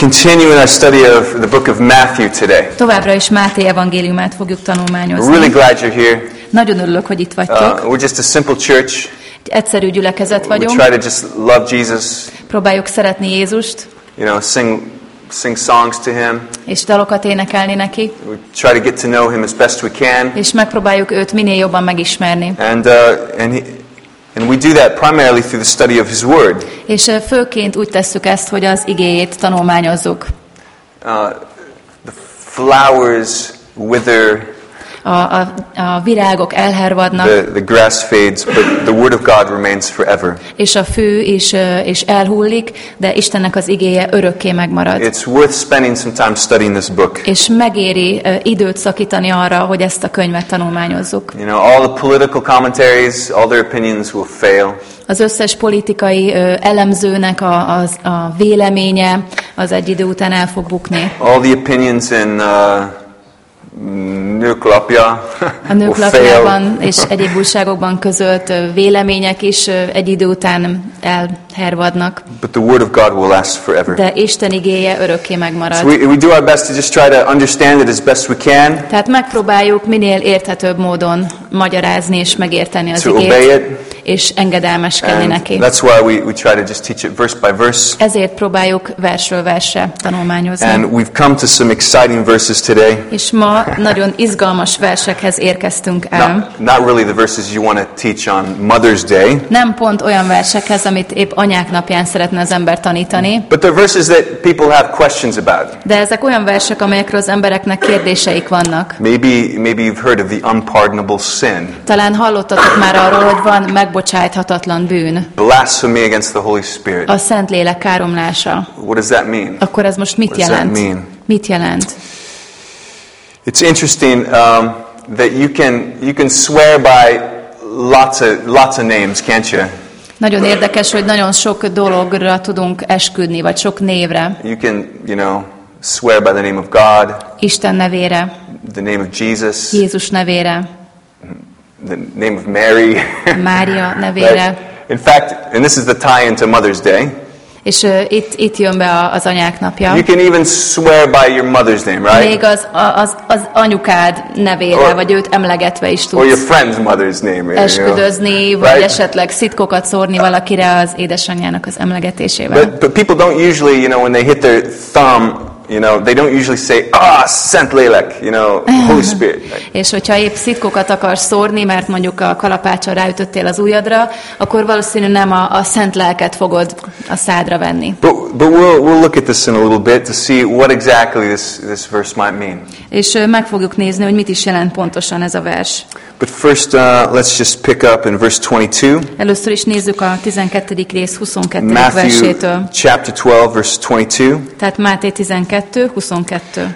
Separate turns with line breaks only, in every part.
continue in our study of the book of Matthew today.
Továbbra is Máté evangéliumát fogjuk
We're
tanulmányozni.
really glad you're here.
Nagyon örülök, hogy itt vagytok.
Uh, we're just a simple church.
Egy egyszerű gyülekezet
We
vagyunk.
try to just love Jesus,
Próbáljuk szeretni Jézust,
you know, sing sing songs to him.
és dalokat énekelni neki,
We try to get to know him as best we can.
és megpróbáljuk őt minél jobban megismerni.
And uh, and he, and we do that primarily through the study of his word.
És főként úgy tesszük ezt, hogy az igéjét tanulmányozzuk.
Uh, the flowers wither,
A, a, a virágok elhervadnak,
the, the grass fades, but the word of God remains forever.
és a fű is, is elhullik, de Istennek az igéje örökké megmarad.
It's worth spending some time studying this book.
És megéri időt szakítani arra, hogy ezt a könyvet tanulmányozzuk.
You know, all the political commentaries, all their opinions will fail.
Az összes politikai elemzőnek a, az, a véleménye az egy idő után el fog bukni.
All the opinions in uh, nőklapja
A nők
will fail.
lapjában és egyéb újságokban közölt vélemények is egy idő után elhervadnak,
But the word of God will last forever.
de Isten igéje örökké megmarad.
So we, we do our best to just try to understand it as best we can,
Tehát megpróbáljuk minél érthetőbb módon magyarázni és megérteni az
to obey it.
És engedelmeskedni
And
neki.
that's why we, we try to just teach it verse by verse.
Ezért próbáljuk versről versre tanulmányozni.
And we've come to some exciting verses today.
És ma nagyon izgalmas versekhez érkeztünk el.
Not, not really the verses you want to teach on Mother's Day,
Nem pont olyan versekhez, amit épp anyák napján szeretne az ember tanítani,
but they're verses that people have questions about.
de ezek olyan versek, amelyekről az embereknek kérdéseik vannak.
Maybe, maybe you've heard of the unpardonable sin,
Talán hallottatok már arról, hogy van megbocsáthatatlan bűn,
blasphemy against the Holy Spirit.
a Szentlélek káromlása.
What does that mean?
Akkor ez most mit
What does that
jelent?
mean?
Mit jelent?
It's interesting um, that you can you can swear by lots of lots of names, can't you?
Nagyon érdekes, hogy nagyon sok dologra tudunk esküdni, vagy sok névre.
You can you know swear by the name of God,
Isten nevére,
the name of Jesus,
Jézus nevére,
the name of Mary.
Mária nevére.
Right? In fact, and this is the tie-in to Mother's Day.
És uh, itt, itt jön be az anyák napja.
You can even swear by your mother's name, right?
Még az, az, az anyukád nevére,
Or-
vagy őt emlegetve is
Or your
tudsz
friend's mother's name. you know?
esküdözni, vagy
Right?
esetleg szitkokat szórni valakire az édesanyjának az emlegetésével.
But, but people don't usually, you know, when they hit their thumb, you know, they don't usually say, ah, Szent Lélek, you know, Holy Spirit.
És hogyha épp szitkokat akarsz szórni, mert mondjuk a kalapáccsal ráütöttél az ujjadra, akkor valószínű nem a, a szent lelket fogod a szádra venni.
But, but we'll, we'll look at this in a little bit to see what exactly this, this verse might mean.
És meg fogjuk nézni, hogy mit is jelent pontosan ez a vers.
But first, uh, let's just pick up in verse 22,
Először is nézzük a 12. rész 22.
Matthew
versétől.
chapter 12, verse 22.
Tehát Máté 12, 22.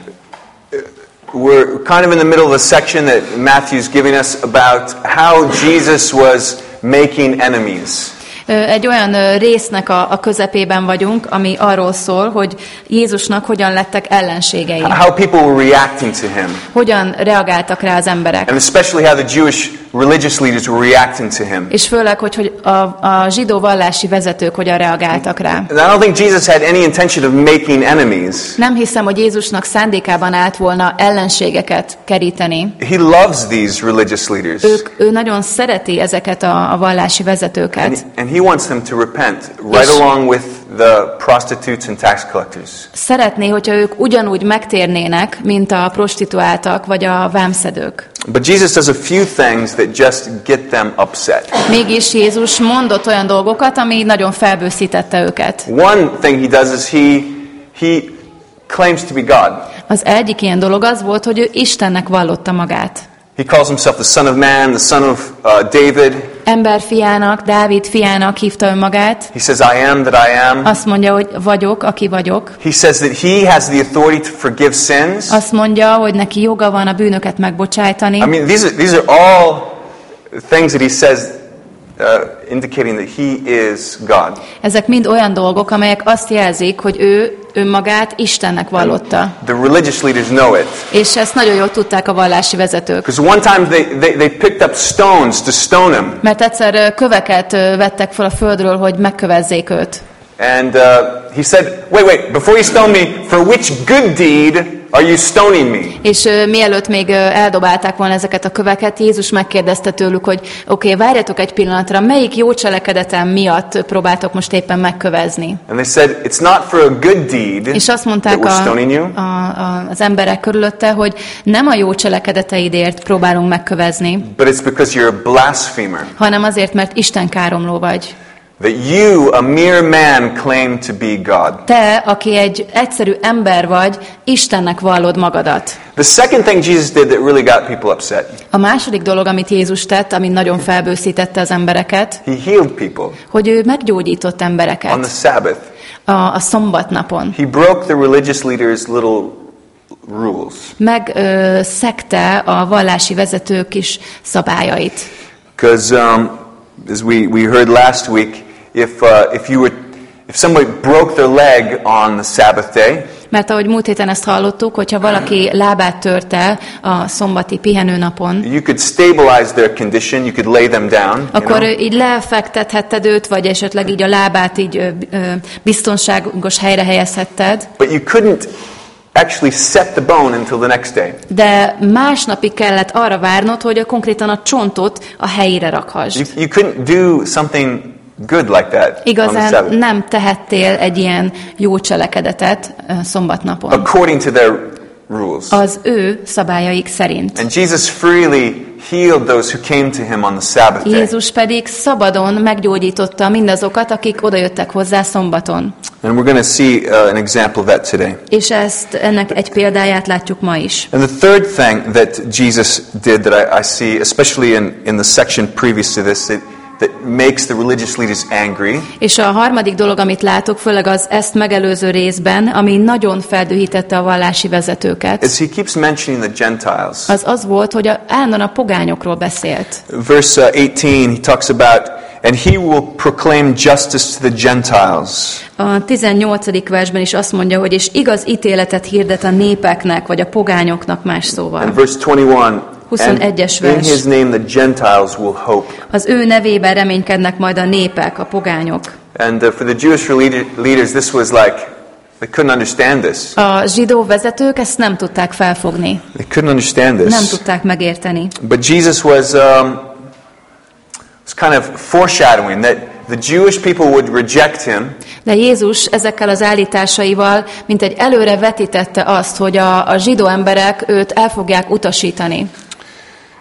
We're kind of in the middle of a section that Matthew's giving us about how Jesus was making enemies.
Egy olyan résznek a, a közepében vagyunk, ami arról szól, hogy Jézusnak hogyan lettek ellenségei.
How people were reacting to him.
Hogyan reagáltak rá az emberek.
And especially how the Jewish religious leaders were reacting to him.
És főleg, hogy, hogy a, a zsidó vallási vezetők hogyan reagáltak rá.
And I don't think Jesus had any intention of making enemies.
Nem hiszem, hogy Jézusnak szándékában állt volna ellenségeket keríteni.
He loves these religious leaders.
Ők, ő nagyon szereti ezeket a, a vallási
And,
vezetőket.
and he wants them to repent right along with the prostitutes and tax collectors.
Szeretné, hogyha ők ugyanúgy megtérnének, mint a prostituáltak vagy a vámszedők.
But Jesus does a few things that just get them upset.
Mégis Jézus mondott olyan dolgokat, ami nagyon felbőszítette őket.
One thing he does is he he claims to be God.
Az egyik ilyen dolog az volt, hogy ő Istennek vallotta magát.
He calls himself the Son of Man, the Son of uh, David.
Emberfiának, Dávid fiának hívta önmagát.
He says, "I am that I am."
Azt mondja, hogy vagyok, aki vagyok.
He says that he has the authority to forgive sins.
Azt mondja, hogy neki joga van a bűnöket megbocsájtani.
I mean, these are, these are all things that he says, uh, indicating that he is God.
Ezek mind olyan dolgok, amelyek azt jelzik, hogy ő önmagát Istennek vallotta.
The religious leaders know it.
És ezt nagyon jól tudták a vallási vezetők.
Because one time they, they, they picked up stones to stone him.
Mert egyszer köveket vettek fel a földről, hogy megkövezzék őt.
And uh, he said, Wait, wait, before you stone me, for which good deed are you stoning me?
És ö, mielőtt még ö, eldobálták volna ezeket a köveket, Jézus megkérdezte tőlük, hogy oké, okay, várjatok egy pillanatra, melyik jó cselekedetem miatt próbáltok most éppen megkövezni?
And they said, It's not for a good deed
És azt mondták a, a, a, az emberek körülötte, hogy nem a jó cselekedeteidért próbálunk megkövezni,
but it's because you're a blasphemer.
hanem azért, mert Isten káromló vagy.
That you, a mere man, claim to be God.
Te, aki egy egyszerű ember vagy, Istennek vallod magadat.
The second thing Jesus did that really got people upset,
A második dolog, amit Jézus tett, ami nagyon felbőszítette az embereket,
he healed people
hogy ő meggyógyított
on the
embereket
Sabbath.
a, a szombatnapon.
He broke the religious leaders' little rules.
Megszegte a vallási vezetők is szabályait.
Because um, as we, we heard last week, if, uh, if you were if somebody broke their leg on the Sabbath day,
Mert ahogy múlt héten ezt hallottuk, hogyha valaki lábát törte a szombati pihenőnapon,
you could stabilize their condition, you could lay them down. you
akkor
know?
így lefektethetted őt, vagy esetleg így a lábát így ö, ö, biztonságos helyre helyezhetted,
But you couldn't actually set the bone until the next day.
de másnapig kellett arra várnod, hogy a konkrétan a csontot a helyére rakhasd.
You, you couldn't do something good like that on the
Igazán nem tehettél egy ilyen jó cselekedetet szombatnapon.
According to their rules.
Az ő szabályaik szerint.
And Jesus freely healed those who came to him on the Sabbath day.
Jézus pedig szabadon meggyógyította mindazokat, akik odajöttek hozzá szombaton.
And we're going to see uh, an example of that today.
És ezt ennek egy példáját látjuk ma is.
And the third thing that Jesus did that I, I see, especially in, in the section previous to this, that, that makes the religious leaders angry,
És a harmadik dolog, amit látok, főleg az ezt megelőző részben, ami nagyon feldühítette a vallási vezetőket,
is he keeps mentioning the Gentiles.
az az volt, hogy a, állandóan a pogányokról beszélt.
Verse uh, 18, he talks about, and he will proclaim justice to the Gentiles.
A 18. versben is azt mondja, hogy és igaz ítéletet hirdet a népeknek, vagy a pogányoknak más
And
szóval.
verse 21, and
21-es
in
vers.
his name the Gentiles will hope.
Az ő nevében reménykednek majd a népek, a pogányok.
And uh, for the Jewish leader, leaders, this was like, they couldn't understand this.
A zsidó vezetők ezt nem tudták felfogni,
They couldn't understand
nem
this.
tudták megérteni.
But Jesus was, um, was kind of foreshadowing that the Jewish people would reject him,
De Jézus ezekkel az állításaival, mint egy előre vetítette azt, hogy a, a zsidó emberek őt el fogják utasítani,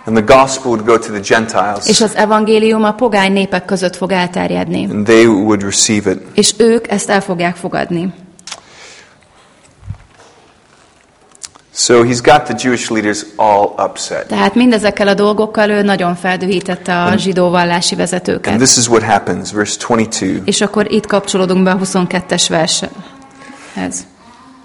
and the gospel would go to the
és
Gentiles,
az evangélium a pogány népek között fog elterjedni,
and they would receive it.
és ők ezt el fogják fogadni.
So he's got the Jewish leaders all upset.
Tehát mindezekkel a dolgokkal ő nagyon feldühítette a zsidó vallási
And
vezetőket.
this is what happens, verse 22.
És akkor itt kapcsolódunk be a 22-es vershez.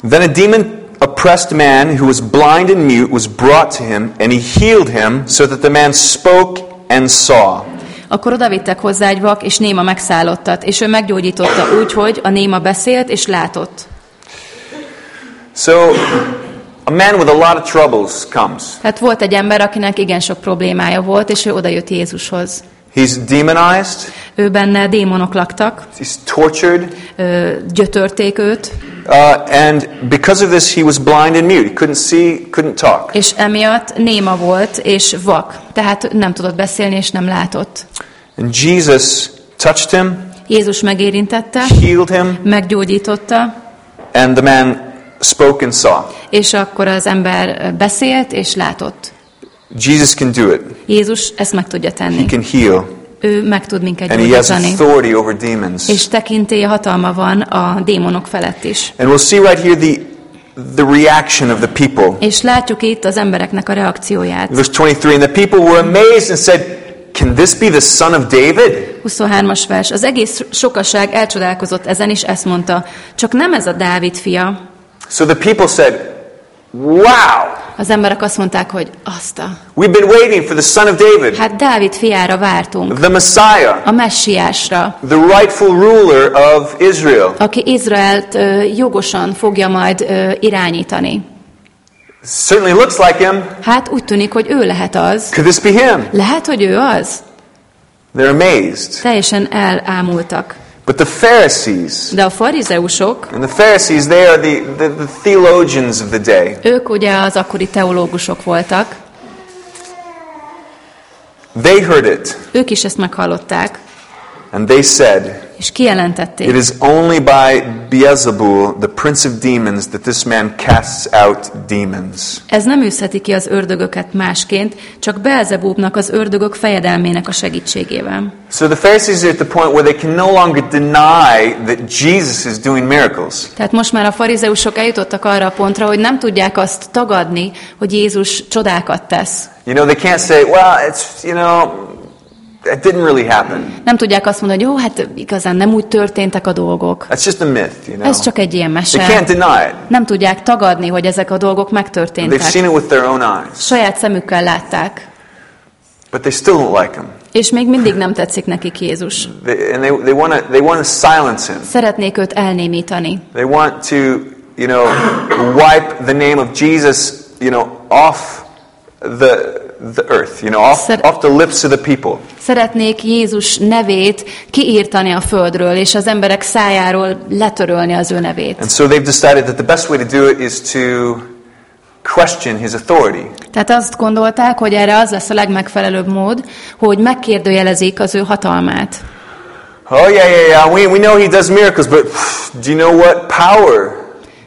Then a demon oppressed man who was blind and mute was brought to him, and he healed him so that the man spoke and saw.
Akkor odavittek hozzá egy vak és néma megszállottat, és ő meggyógyította úgy, hogy a néma beszélt és látott.
So a man with a lot of troubles comes.
Tehát volt egy ember, akinek igen sok problémája volt, és ő odajött Jézushoz.
He's demonized,
Ő benne démonok laktak,
he's tortured,
ö, gyötörték őt,
uh, and because of this, he was blind and mute. He couldn't see, couldn't talk.
és emiatt néma volt és vak, tehát nem tudott beszélni és nem látott.
And Jesus touched him,
Jézus megérintette,
healed him,
meggyógyította,
and the man spoke and saw.
és akkor az ember beszélt és látott.
Jesus can do it.
Jézus ezt meg tudja
He
tenni.
can heal,
Ő meg tud minket
and he has
gyógyítani.
authority over demons.
És tekintélye hatalma van a démonok felett is.
And we'll see right here the the reaction of the people.
És látjuk itt az embereknek a reakcióját.
Verse 23, and the people were amazed and said, Can this be the son of David?
23-as vers. Az egész sokaság elcsodálkozott ezen, és ezt mondta, csak nem ez a Dávid fia.
So the people said, Wow,
Az emberek azt mondták, hogy azt a...
we've been waiting for the son of David,
Hát Dávid fiára vártunk,
the Messiah,
a messiásra,
the rightful ruler of Israel.
aki Izraelt ö, jogosan fogja majd ö, irányítani.
Certainly looks like him.
Hát úgy tűnik, hogy ő lehet az.
Could this be him?
Lehet, hogy ő az?
They're amazed.
Teljesen elámultak.
But the Pharisees,
De a farizeusok,
and the Pharisees, they are the, the, the theologians of the day.
ők ugye az akkori teológusok voltak,
They heard it,
ők is ezt meghallották,
and they said,
és kijelentették.
It is only by Beelzebul, the prince of demons, that this man casts out demons.
Ez nem űzheti ki az ördögöket másként, csak Beelzebubnak az ördögök fejedelmének a segítségével.
So the Pharisees are at the point where they can no longer deny that Jesus is doing miracles.
Tehát most már a farizeusok eljutottak arra a pontra, hogy nem tudják azt tagadni, hogy Jézus csodákat tesz.
You know, they can't say, well, it's, you know, that didn't really happen.
Nem tudják azt mondani, hogy jó, hát igazán nem úgy történtek a dolgok.
That's just a myth, you know.
Ez csak egy ilyen
They
mese.
can't deny it.
Nem tudják tagadni, hogy ezek a dolgok
They've
megtörténtek.
seen it with their own eyes.
Saját szemükkel látták.
But they still don't like him.
És még mindig nem tetszik nekik Jézus.
They, and they, they want to they wanna silence him.
Szeretnék őt elnémítani.
They want to, you know, wipe the name of Jesus, you know, off the, the earth, you know, off,
Szer-
off the lips of the people.
Szeretnék Jézus nevét kiírtani a földről, és az emberek szájáról letörölni az ő nevét.
And so they've decided that the best way to do it is to question his authority.
Tehát azt gondolták, hogy erre az lesz a legmegfelelőbb mód, hogy megkérdőjelezik az ő hatalmát.
Oh, yeah, yeah, yeah. We, we know he does miracles, but pff, do you know what power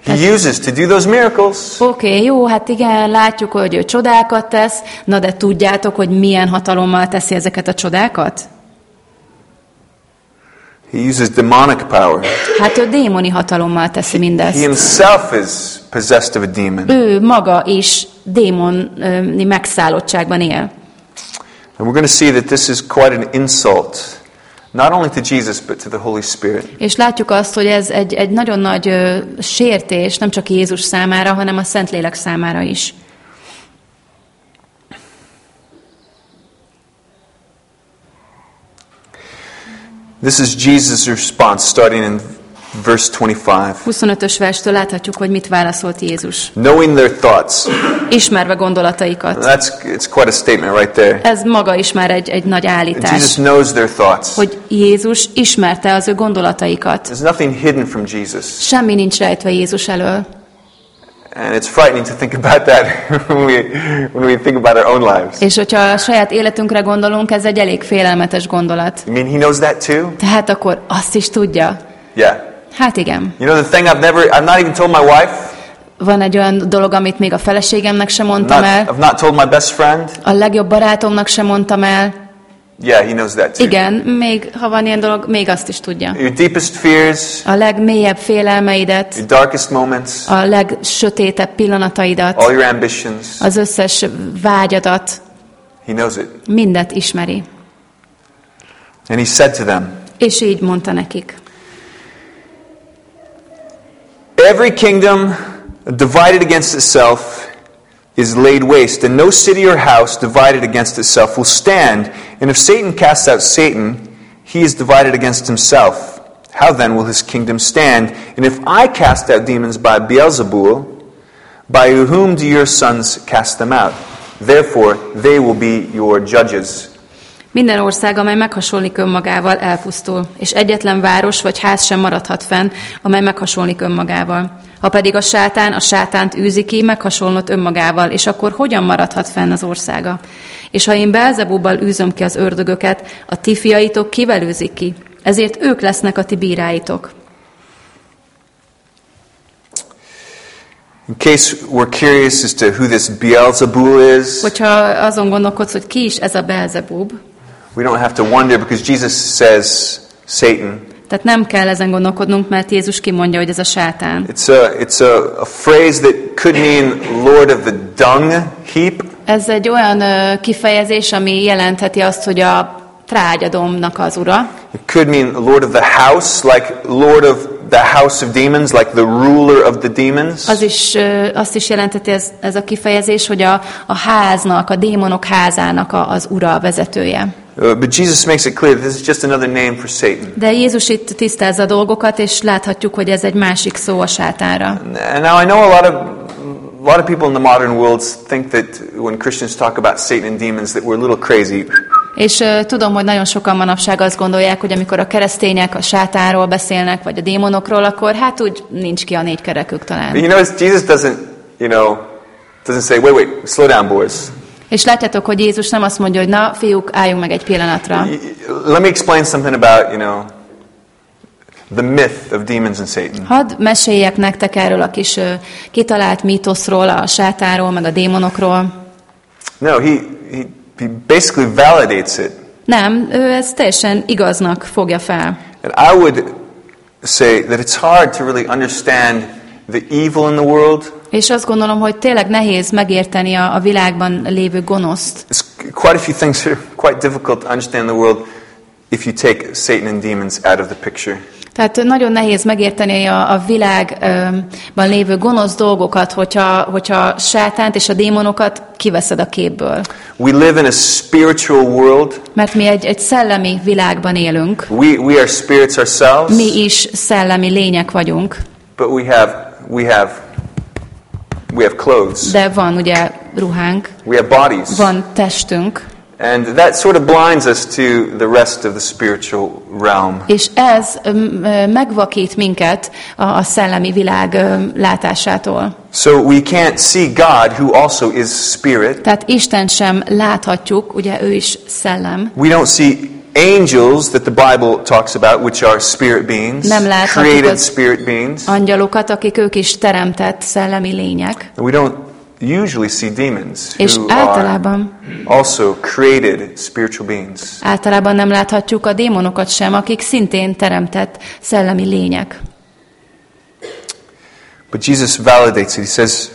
he uses to do those miracles?
Oké, okay, jó, hát igen, látjuk, hogy ő csodákat tesz, na de tudjátok, hogy milyen hatalommal teszi ezeket a csodákat?
He uses demonic power.
Hát ő démoni hatalommal teszi
He
mindezt.
himself is possessed of a demon.
Ő maga is démoni megszállottságban él.
And we're going to see that this is quite an insult, not only to Jesus, but to the Holy Spirit.
És látjuk azt, hogy ez egy, egy nagyon nagy ö, sértés, nem csak Jézus számára, hanem a Szentlélek számára is.
This is Jesus' response, starting in verse 25.
25-ös verstől láthatjuk, hogy mit válaszolt Jézus.
Knowing their thoughts.
Ismerve gondolataikat.
That's it's quite a statement right there.
Ez maga is már egy, egy nagy
Jesus
állítás,
knows their thoughts.
hogy Jézus ismerte az ő gondolataikat.
There's nothing hidden from Jesus.
Semmi nincs rejtve Jézus elől.
And it's frightening to think about that when we, when we think about our own lives.
És hogyha a saját életünkre gondolunk, ez egy elég félelmetes gondolat.
You mean he knows that too?
Tehát akkor azt is tudja?
Yeah.
Hát igen.
You know the thing I've never, I've not even told my wife,
Van egy olyan dolog, amit még a feleségemnek sem
not,
mondtam el,
I've not told my best friend.
a legjobb barátomnak sem mondtam el.
Yeah, he knows that too.
Igen, még ha van ilyen dolog, még azt is tudja.
Your deepest fears,
A legmélyebb félelmeidet,
your darkest moments,
a legsötétebb pillanataidat,
all your ambitions,
az összes vágyadat,
he knows it.
mindet ismeri.
And he said to them,
És így mondta nekik.
Every kingdom divided against itself is laid waste, and no city or house divided against itself will stand. And if Satan casts out Satan, he is divided against himself. How then will his kingdom stand? And if I cast out demons by Beelzebul, by whom do your sons cast them out? Therefore, they will be your judges.
Minden ország, amely meghasonlik önmagával, elpusztul, és egyetlen város vagy ház sem maradhat fenn, amely meghasonlik önmagával. Ha pedig a sátán a sátánt űzi ki, meghasonlott önmagával, és akkor hogyan maradhat fenn az országa? És ha én Belzebúbbal űzöm ki az ördögöket, a ti fiaitok kivel űzik ki? Ezért ők lesznek a ti bíráitok.
In case we're curious as to who this Beelzebul is,
Hogyha azon gondolkodsz, hogy ki is ez a Belzebub,
we don't have to wonder because Jesus says Satan.
tehát nem kell ezen gondolkodnunk, mert Jézus kimondja, hogy ez a sátán.
It's a, it's a, a phrase that could mean Lord of the dung heap.
Ez egy olyan kifejezés, ami jelentheti azt, hogy a trágyadomnak az ura,
It could mean Lord of the house, like Lord of the house of demons, like the ruler of the demons.
Az is, azt is jelenteti ez, ez a kifejezés, hogy a, a háznak, a démonok házának a, az ura, a vezetője.
Uh, but Jesus makes it clear that this is just another name for Satan.
De Jézus itt tisztázza a dolgokat, és láthatjuk, hogy ez egy másik szó a sátánra.
And now I know a lot of a lot of people in the modern world think that when Christians talk about Satan and demons that we're a little crazy.
És uh, tudom, hogy nagyon sokan manapság azt gondolják, hogy amikor a keresztények a sátánról beszélnek, vagy a démonokról, akkor hát úgy nincs ki a négy kerekük talán.
But you notice Jesus doesn't, you know, doesn't say, wait, wait, slow down, boys.
És látjátok, hogy Jézus nem azt mondja, hogy na, fiúk, álljunk meg egy pillanatra.
Let me explain something about, you know, the myth of demons and Satan.
Hadd meséljek nektek erről a kis ö, kitalált mítoszról, a sátáról, meg a démonokról.
No, he, he, he basically validates it.
Nem, ő ezt teljesen igaznak fogja fel.
And I would say that it's hard to really understand the evil in the world.
És azt gondolom, hogy tényleg nehéz megérteni a, a világban lévő gonoszt.
It's quite a few things are quite difficult to understand the world if you take Satan and demons out of the picture.
Tehát nagyon nehéz megérteni a, a világban lévő gonosz dolgokat, hogyha, hogyha sátánt és a démonokat kiveszed a képből.
We live in a spiritual world.
Mert mi egy, egy szellemi világban élünk.
We, we are spirits ourselves,
Mi is szellemi lények vagyunk,
but we have, we have, we have clothes.
de van ugye ruhánk,
We have bodies.
van testünk,
And that sort of blinds us to the rest of the spiritual realm.
és ez öm, ö, megvakít minket a, a szellemi világ öm, látásától.
So we can't see God, who also is spirit.
Tehát Isten sem láthatjuk, ugye ő is szellem.
We don't see angels that the Bible talks about, which are spirit beings,
Nem
created spirit beings.
Angyalokat, akik ők is teremtett szellemi lények.
And we don't usually see demons,
És
who are
általában,
also created spiritual beings.
általában nem láthatjuk a démonokat sem, akik szintén teremtett szellemi lények.
But Jesus validates it. He says,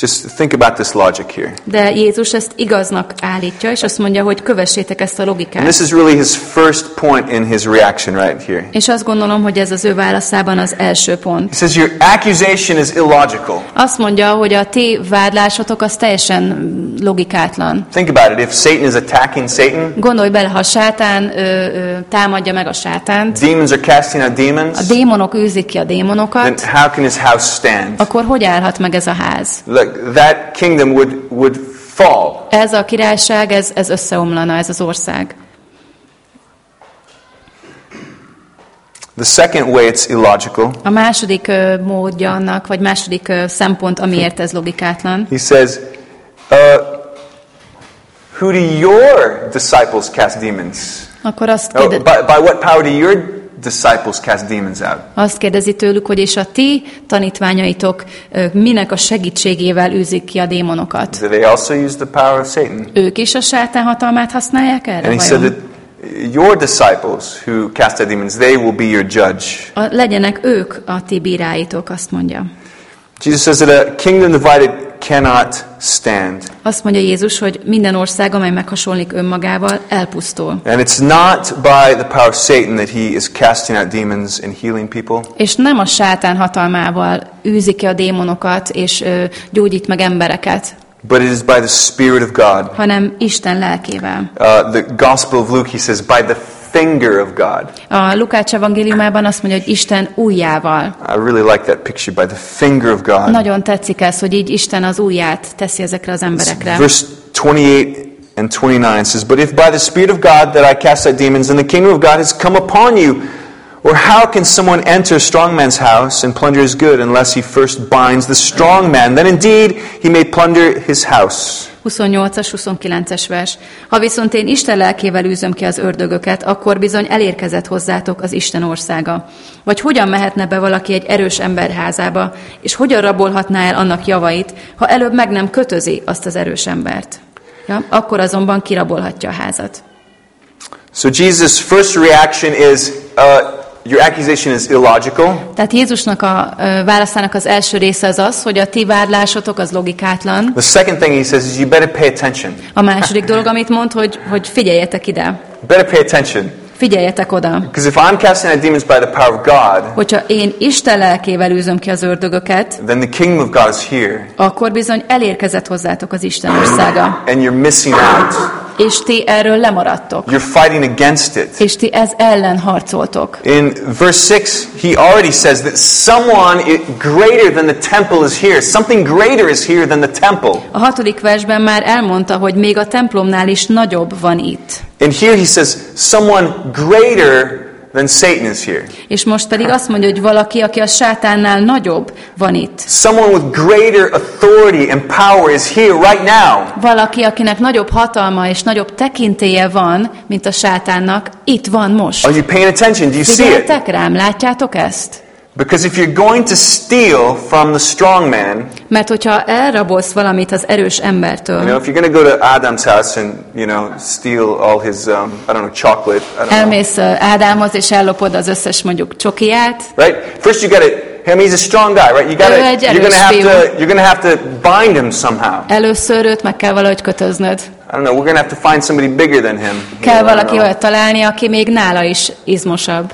just think about this logic here.
De Jézus ezt igaznak állítja, és azt mondja, hogy kövessétek ezt a
And
logikát.
this is really his first point in his reaction right here.
És azt gondolom, hogy ez az ő válaszában az első pont.
He says, Your accusation is illogical.
Azt mondja, hogy a ti vádlásotok az teljesen logikátlan.
Think about it. If Satan is attacking Satan,
Gondolj bele, ha a sátán ö, ö, támadja meg a sátánt,
demons are casting out
a
demons,
démonok űzik ki a
then
démonokat,
how can his house stand?
akkor hogy állhat meg ez a ház?
Look, that kingdom would, would fall.
Ez a királyság, ez, ez összeomlana, ez az ország.
The second way it's illogical,
A második módja annak, vagy második szempont, amiért ez logikátlan,
he says, uh, Who do your disciples cast demons?
akkor azt,
Oh,
kérde,
by, by what power do your disciples cast demons out?
azt kérdezi tőlük, hogy és a ti tanítványaitok minek a segítségével űzik ki a démonokat?
Do they also use the power of Satan?
Ők is a sátán hatalmát használják erre?
And he said that your disciples who cast out demons, they will be your judge.
A, legyenek ők a ti bíráitok, azt mondja.
Jesus says that a kingdom divided cannot stand.
Azt mondja Jézus, hogy minden ország, amely meghasonlik önmagával, elpusztul.
And it's not by the power of Satan that he is casting out demons and healing people.
És nem a sátán hatalmával űzi ki a démonokat, és ö, gyógyít meg embereket,
But it is by the Spirit of God.
hanem Isten lelkével.
Uh, the Gospel of Luke, he says, by the finger of God.
A Lukács evangéliumában azt mondja, hogy Isten ujjával.
I really like that picture, by the finger of God.
Nagyon tetszik ez, hogy így Isten az ujját teszi ezekre az emberekre.
Verse 28 and 29 says, But if by the Spirit of God that I cast out demons, and the kingdom of God has come upon you, or how can someone enter a strong man's house and plunder his good unless he first binds the strong man? Then indeed he may plunder his house.
28-as, 29-es vers. Ha viszont én Isten lelkével űzöm ki az ördögöket, akkor bizony elérkezett hozzátok az Isten országa. Vagy hogyan mehetne be valaki egy erős ember házába, és hogyan rabolhatná el annak javait, ha előbb meg nem kötözi azt az erős embert? Ja, akkor azonban kirabolhatja a házat.
So Jesus' first reaction is, uh, Your accusation is illogical.
Tehát Jézusnak a válaszának az első része az az, hogy a ti vádlásotok az logikátlan.
The second thing he says is, You better pay attention.
A második dolog, amit mond, hogy, hogy figyeljetek ide,
Better pay attention.
figyeljetek oda.
Because if I'm casting out demons by the power of God,
Hogyha én Isten lelkével űzöm ki az ördögöket,
then the kingdom of God is here.
akkor bizony elérkezett hozzátok az Isten országa.
And you're missing out.
És ti erről lemaradtok.
You're fighting against it.
És ti ez ellen harcoltok.
In verse 6, he already says that someone greater than the temple is here. Something greater is here than the temple.
A hatodik versben már elmondta, hogy még a templomnál is nagyobb van itt.
And here he says, someone greater than Satan is here.
És most pedig azt mondja, hogy valaki, aki a sátánnál nagyobb, van itt.
Someone with greater authority and power is here right now.
Valaki, akinek nagyobb hatalma és nagyobb tekintélye van, mint a sátánnak, itt van most.
Are you paying attention? Do you see it?
Rám, látjátok ezt?
Because if you're going to steal from the strong man,
Mert hogyha elrabolsz valamit az erős
you know,
embertől,
if you're going to go to Adam's house and, you know, steal all his, um, I don't know, chocolate, I don't know.
elmész ö, Ádámhoz és ellopod az összes mondjuk csokiját,
Right? First you got to, mean, he's a strong guy, right? You got
egy
you're going to
erős
have to, you're to have to bind him somehow.
először őt meg kell valahogy kötöznöd.
I don't know, we're going to have to find somebody bigger than him.
Kell
know,
valaki
know.
olyat találni, aki még nála is izmosabb.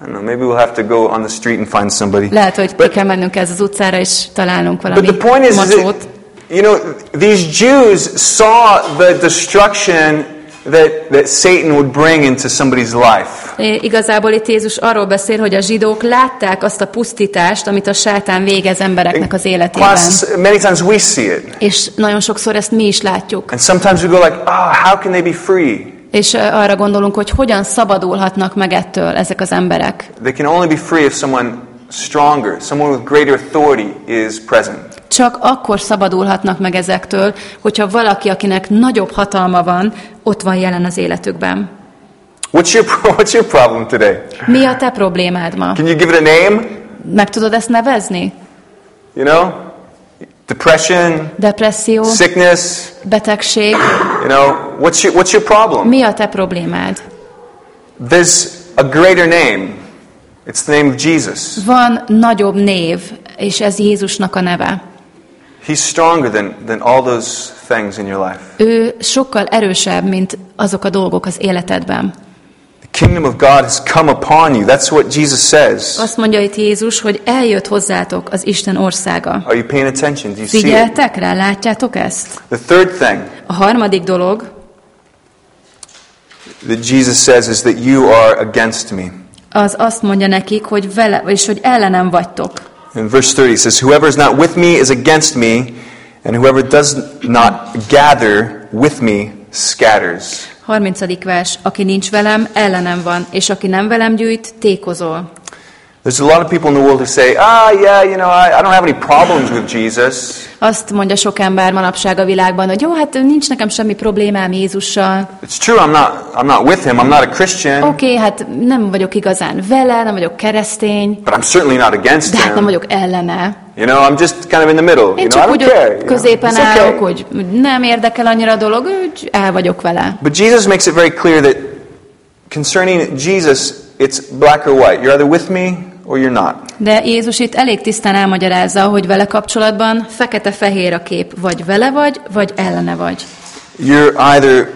I don't know, maybe we'll have to go on the street and find somebody.
Lehet, hogy ki
But-
kell mennünk ez az utcára, és találnunk
But
valami
the point is, is that, you know, these Jews saw the destruction that, that Satan would bring into somebody's life.
É, Igazából itt Jézus arról beszél, hogy a zsidók látták azt a pusztítást, amit a sátán végez embereknek az életében.
Plus, many times we see it.
És nagyon sokszor ezt mi is látjuk.
And sometimes we go like, oh, how can they be free?
És arra gondolunk, hogy hogyan szabadulhatnak meg ettől ezek az emberek.
They can only be free if someone stronger, someone with greater authority is present.
Csak akkor szabadulhatnak meg ezektől, hogyha valaki, akinek nagyobb hatalma van, ott van jelen az életükben.
What's your, what's your problem today?
Mi a te problémád ma?
Can you give it a name?
Meg tudod ezt nevezni?
You know? Depression,
Depresszió,
sickness,
betegség.
You know? What's your, what's your problem?
Mi a te problémád?
There's a greater name. It's the name of Jesus.
Van nagyobb név, és ez Jézusnak a neve.
He's stronger than, than all those things in your life.
Ő sokkal erősebb, mint azok a dolgok az életedben.
Kingdom of God has come upon you. That's what Jesus says.
Azt mondja itt Jézus, hogy eljött hozzátok az Isten országa.
Are you paying attention? Do you see it?
Figyeltek rá, látjátok ezt?
The third thing
A harmadik dolog,
that Jesus says is that you are against me.
az azt mondja nekik, hogy vele, és hogy ellenem vagytok.
In verse 30 it says, Whoever is not with me is against me, and whoever does not gather with me scatters.
30. vers. Aki nincs velem, ellenem van, és aki nem velem gyűjt, tékozol.
There's a lot of people in the world who say, ah, yeah, you know, I, I don't have any problems with Jesus.
Azt mondja sok ember manapság a világban, hogy jó, hát nincs nekem semmi problémám Jézussal.
It's true, I'm not, I'm not with him, I'm not a Christian,
Oké, okay, hát nem vagyok igazán vele, nem vagyok keresztény,
but I'm certainly not against
de hát nem
him.
vagyok ellene.
You know, I'm just kind of in the middle. You
Én
know, I
csak
don't
úgy
care.
ott
you know.
középen
It's okay.
állok, hogy nem érdekel annyira a dolog, úgy el vagyok vele.
But Jesus makes it very clear that concerning Jesus, it's black or white. You're either with me or you're not.
De Jézus itt elég tisztán elmagyarázza, hogy vele kapcsolatban fekete-fehér a kép. Vagy vele vagy, vagy ellene vagy.
You're either,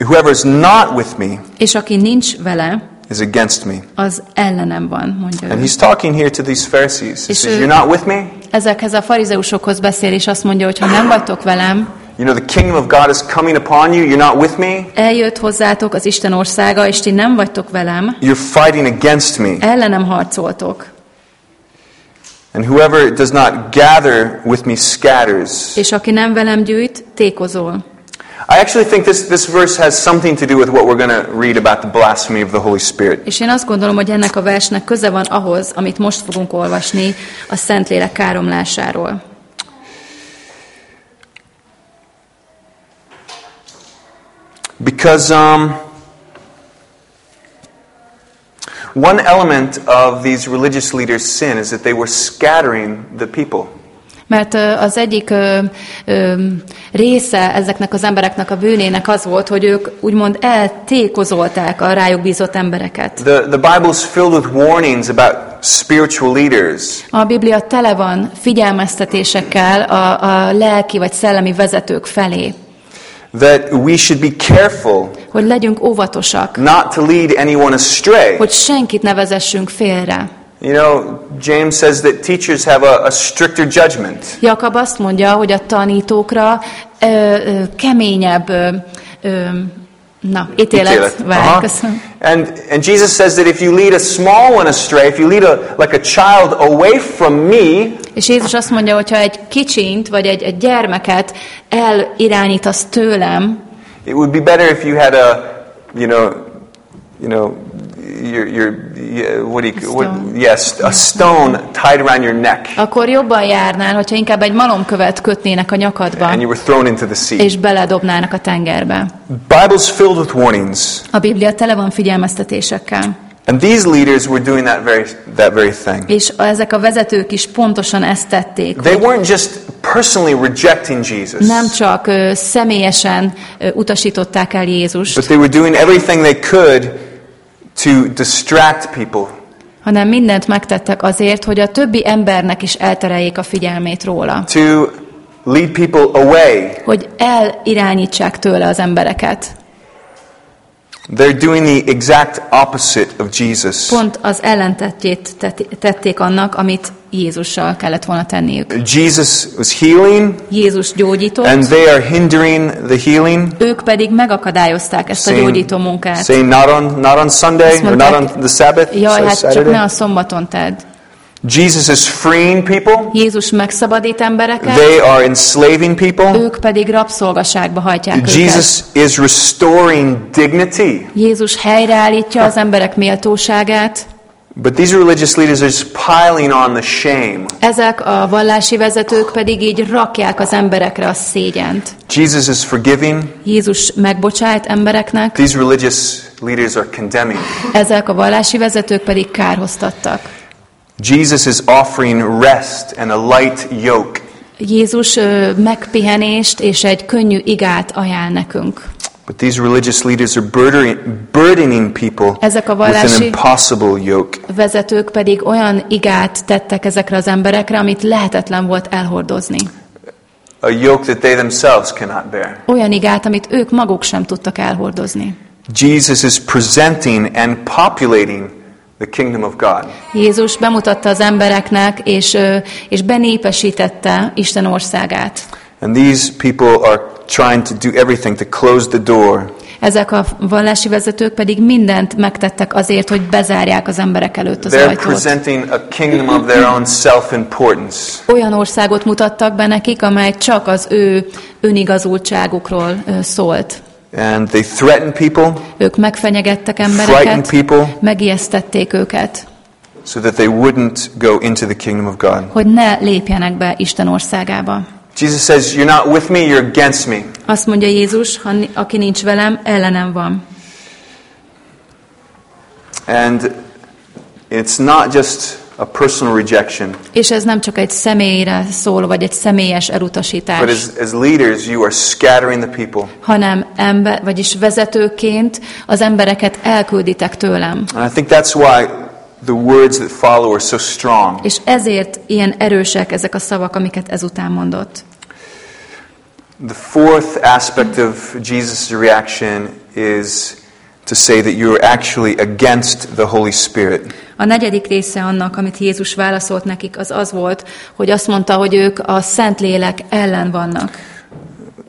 whoever's not with me
És aki nincs vele,
is against me.
az ellenem van, mondja
And
ő.
he's talking here to these Pharisees. He says, You're not with me?
Ezekhez a farizeusokhoz beszél, és azt mondja, hogy ha nem vagytok velem,
You know, the kingdom of God is coming upon you. You're not with me?
eljött hozzátok az Isten országa, és ti nem vagytok velem,
You're fighting against me.
ellenem harcoltok.
And whoever does not gather with me scatters.
És aki nem velem gyűjt, tékozol.
I actually think this, this verse has something to do with what we're going to read about the blasphemy of the Holy Spirit.
És én azt gondolom, hogy ennek a versnek köze van ahhoz, amit most fogunk olvasni a Szentlélek káromlásáról.
Because um, one element of these religious leaders' sin is that they were scattering the people.
Mert az egyik ö, ö, része ezeknek az embereknek a bűnének az volt, hogy ők úgymond eltékozolták a rájuk bízott embereket.
The, the Bible is filled with warnings about spiritual leaders.
A Biblia tele van figyelmeztetésekkel a, a lelki vagy szellemi vezetők felé,
That we should be careful
hogy legyünk óvatosak,
not to lead anyone astray.
hogy senkit ne vezessünk félre.
You know, James says that teachers have a, a stricter judgment.
Jakab azt mondja, hogy a tanítókra ö, ö, keményebb ö, ö, na, ítélet,
ítélet.
vár.
Uh-huh. And, and Jesus says that if you lead a small one astray, if you lead a, like a child away from me,
És Jézus azt mondja, hogy ha egy kicsint, vagy egy, egy gyermeket elirányítasz tőlem,
it would be better if you had a, you know, you know, your, your what do you, what, yes, a stone tied around your neck,
akkor jobban járnál, hogyha inkább egy malomkövet kötnének a nyakadba,
and you were thrown into the sea.
és beledobnának a tengerbe.
Bible's filled with warnings,
A Biblia tele van figyelmeztetésekkel.
And these leaders were doing that very, that very thing.
És ezek a vezetők is pontosan ezt tették.
They weren't just personally rejecting Jesus,
Nem csak ö, személyesen ö, utasították el Jézust,
but they were doing everything they could to distract people,
hanem mindent megtettek azért, hogy a többi embernek is eltereljék a figyelmét róla.
to lead people away.
Hogy elirányítsák tőle az embereket.
They're doing the exact opposite of Jesus.
Pont az ellentetjét tett- tették annak, amit Jézussal kellett volna tenniük.
Jesus was healing,
Jézus gyógyított,
and they are hindering the healing,
ők pedig megakadályozták ezt a
saying,
gyógyító munkát.
saying not on not on Sunday
Azt
or not on
mondták,
the Sabbath,
Jaj,
so
hát csak
Saturday.
ne a szombaton tedd.
Jesus is freeing people;
Jézus megszabadít embereket,
they are enslaving people.
ők pedig rabszolgaságba hajtják őket.
Jesus is restoring dignity.
Jézus helyreállítja az emberek méltóságát,
But these religious leaders are just piling on the shame.
ezek a vallási vezetők pedig így rakják az emberekre a szégyent.
Jesus is forgiving.
Jézus megbocsájt embereknek,
These religious leaders are condemning.
ezek a vallási vezetők pedig kárhoztattak.
Jesus is offering rest and a light yoke.
Jézus megpihenést és egy könnyű igát ajánl nekünk.
But these religious leaders are burdening, people
Ezek a
with an impossible yoke.
Vezetők pedig olyan igát tettek ezekre az emberekre, amit lehetetlen volt elhordozni.
A yoke that they themselves cannot bear.
Olyan igát, amit ők maguk sem tudtak elhordozni.
Jesus is presenting and populating the kingdom of God.
Jézus bemutatta az embereknek, és, és benépesítette Isten országát.
And these people are trying to do everything to close the door
Ezek a vallási vezetők pedig mindent megtettek azért, hogy bezárják az emberek előtt az
They're
ajtót.
presenting a kingdom of their own self-importance.
Olyan országot mutattak be nekik, amely csak az ő önigazultságukról szólt.
And they threaten people
Ők megfenyegettek embereket,
people.
megijesztették őket,
so that they wouldn't go into the kingdom of God.
hogy ne lépjenek be Isten országába.
Jesus says, You're not with me, you're against me.
Azt mondja Jézus, ha, aki nincs velem, ellenem van.
And it's not just a personal rejection,
És ez nem csak egy személyre szól, vagy egy személyes elutasítás,
but as, as leaders, you are scattering the people.
hanem ember, vagyis vezetőként az embereket elkülditek tőlem.
And I think that's why the words that follow are so strong.
És ezért ilyen erősek ezek a szavak, amiket ezután mondott.
The fourth aspect of Jesus' reaction is to say that you are actually against the Holy Spirit.
A negyedik része annak, amit Jézus válaszolt nekik, az az volt, hogy azt mondta, hogy ők a Szentlélek ellen vannak.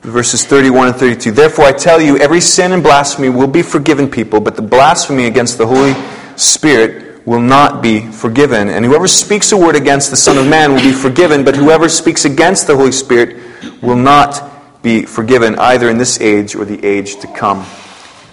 Verses 31 and 32. Therefore I tell you, every sin and blasphemy will be forgiven people, but the blasphemy against the Holy Spirit will not be forgiven. And whoever speaks a word against the Son of Man will be forgiven, but whoever speaks against the Holy Spirit will not be forgiven, either in this age or the age to come.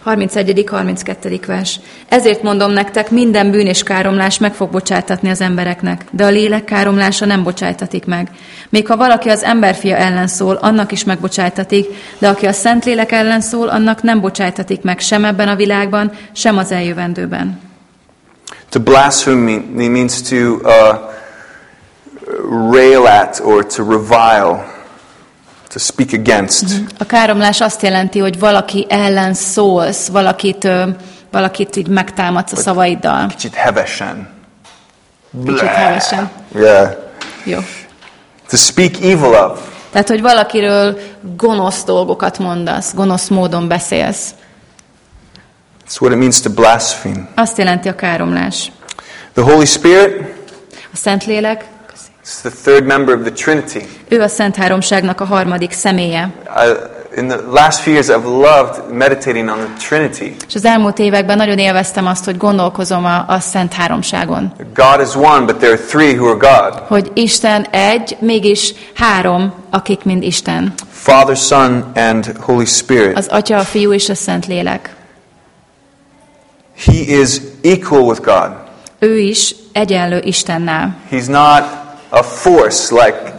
31. 32. vers. Ezért mondom nektek, minden bűn és káromlás meg fog bocsátatni az embereknek, de a lélek káromlása nem bocsájtatik meg. Még ha valaki az emberfia ellen szól, annak is megbocsájtatik, de aki a Szentlélek ellen szól, annak nem bocsájtatik meg sem ebben a világban, sem az eljövendőben.
To blaspheme means to uh, rail at or to revile, to speak against.
A káromlás azt jelenti, hogy valaki ellen szólsz, valakit, valakit így megtámadsz a szavaiddal.
Kicsit hevesen.
Kicsit hevesen.
Yeah.
Jó.
To speak evil of.
Tehát, hogy valakiről gonosz dolgokat mondasz, gonosz módon beszélsz.
That's what it means to blaspheme.
Azt jelenti a káromlás.
The Holy Spirit,
A Szentlélek,
It's the third member of the Trinity.
Ő a Szent Háromságnak a harmadik személye.
I, in the last few years, I've loved meditating on the Trinity.
És az elmúlt években nagyon élveztem azt, hogy gondolkozom a, a Szent Háromságon.
God is one, but there are three who are God
Hogy Isten egy, mégis három, akik mind Isten.
Father, Son, and Holy Spirit.
Az Atya, a Fiú és a Szent Lélek.
He is equal with God.
Ő is egyenlő Istennel.
He's not a force like,